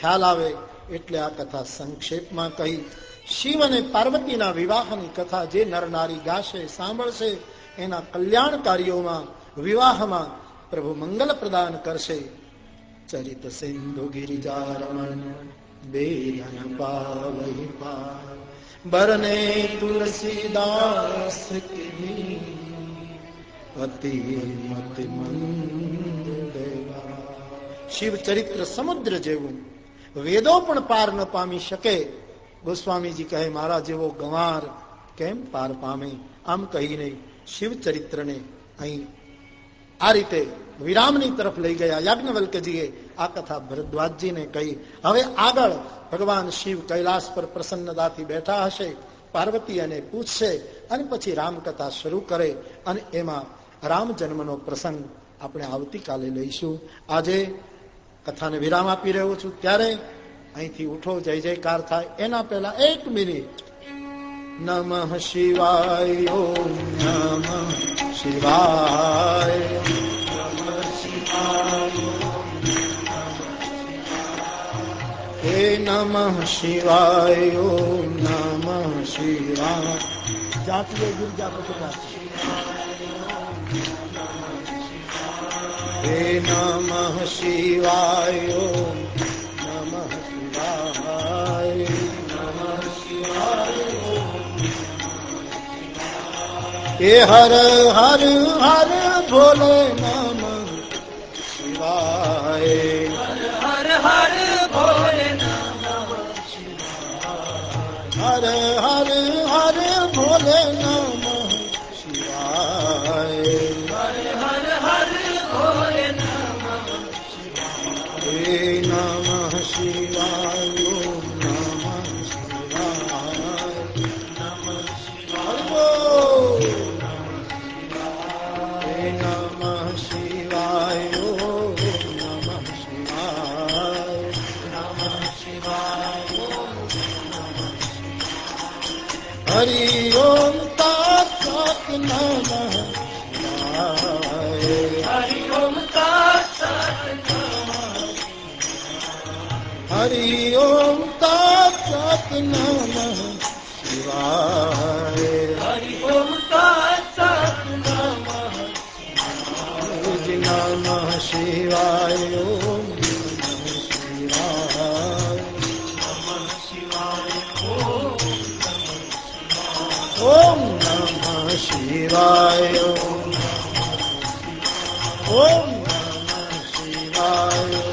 ખ્યાલ આવે એટલે આ કથા સંક્ષેપમાં કહી. શિવ અને પાર્વતીના વિવાહની કથા જે નરનારી ગાશે, સાંભળશે, એના કલ્યાણકારીઓમાં વિવાહમાં પ્રભુ મંગલ પ્રદાન કરશે. ચરિત સિંધુ ગિરિજારમણ બેરન પાવહી પાર. બરને તુલસીદાસ અતિ મતિ શિવ ચરિત્ર સમુદ્ર જેવું વેદો પણ પાર ન પામી શકે. ગોસ્વામીજી કહે મારા જેવો ગંવાર કેમ પાર પામે? આમ કહીને શિવ ચરિત્રને અહીં આ રીતે વિરામની તરફ લઈ ગયા. યાજ્ઞવલ્કજીએ આ કથા ભરદ્વાજજીને કહી, હવે આગળ ભગવાન શિવ કૈલાસ પર પ્રસન્નતાથી બેઠા હશે, પાર્વતી અને પૂછશે અને પછી રામકથા શરૂ કરે અને એમાં રામ જન્મનો પ્રસંગ આપણે આવતીકાલે લઈશું. આજે કથાને વિરામ આપી રહ્યો છું. ત્યારે અહીંથી ઉઠો, જય જયકાર થાય. એના પહેલા એક મિનિટ. નમઃ શિવાય, ઓમ નમઃ શિવાય. હે નમઃ શિવાય, ઓમ નમઃ શિવાય. જાતીય ગિરજા પછી હે નમઃ શિવાય નમઃ શિવાય નમઃ શિવાય હે હર હર હર ભોલે નમ શિવાય હર હર ભોલે હર હર હર ભોલે નમ શિવાય હરિ ઓમ તત્ નમઃ હરિ ઓમ તત્સત હરિ ઓમ તત્ નમઃ શિવાય. હરિ ઓમ તત્સત નમઃ નમઃ શિવાય. શિવાય ઓમ નમઃ શિવાય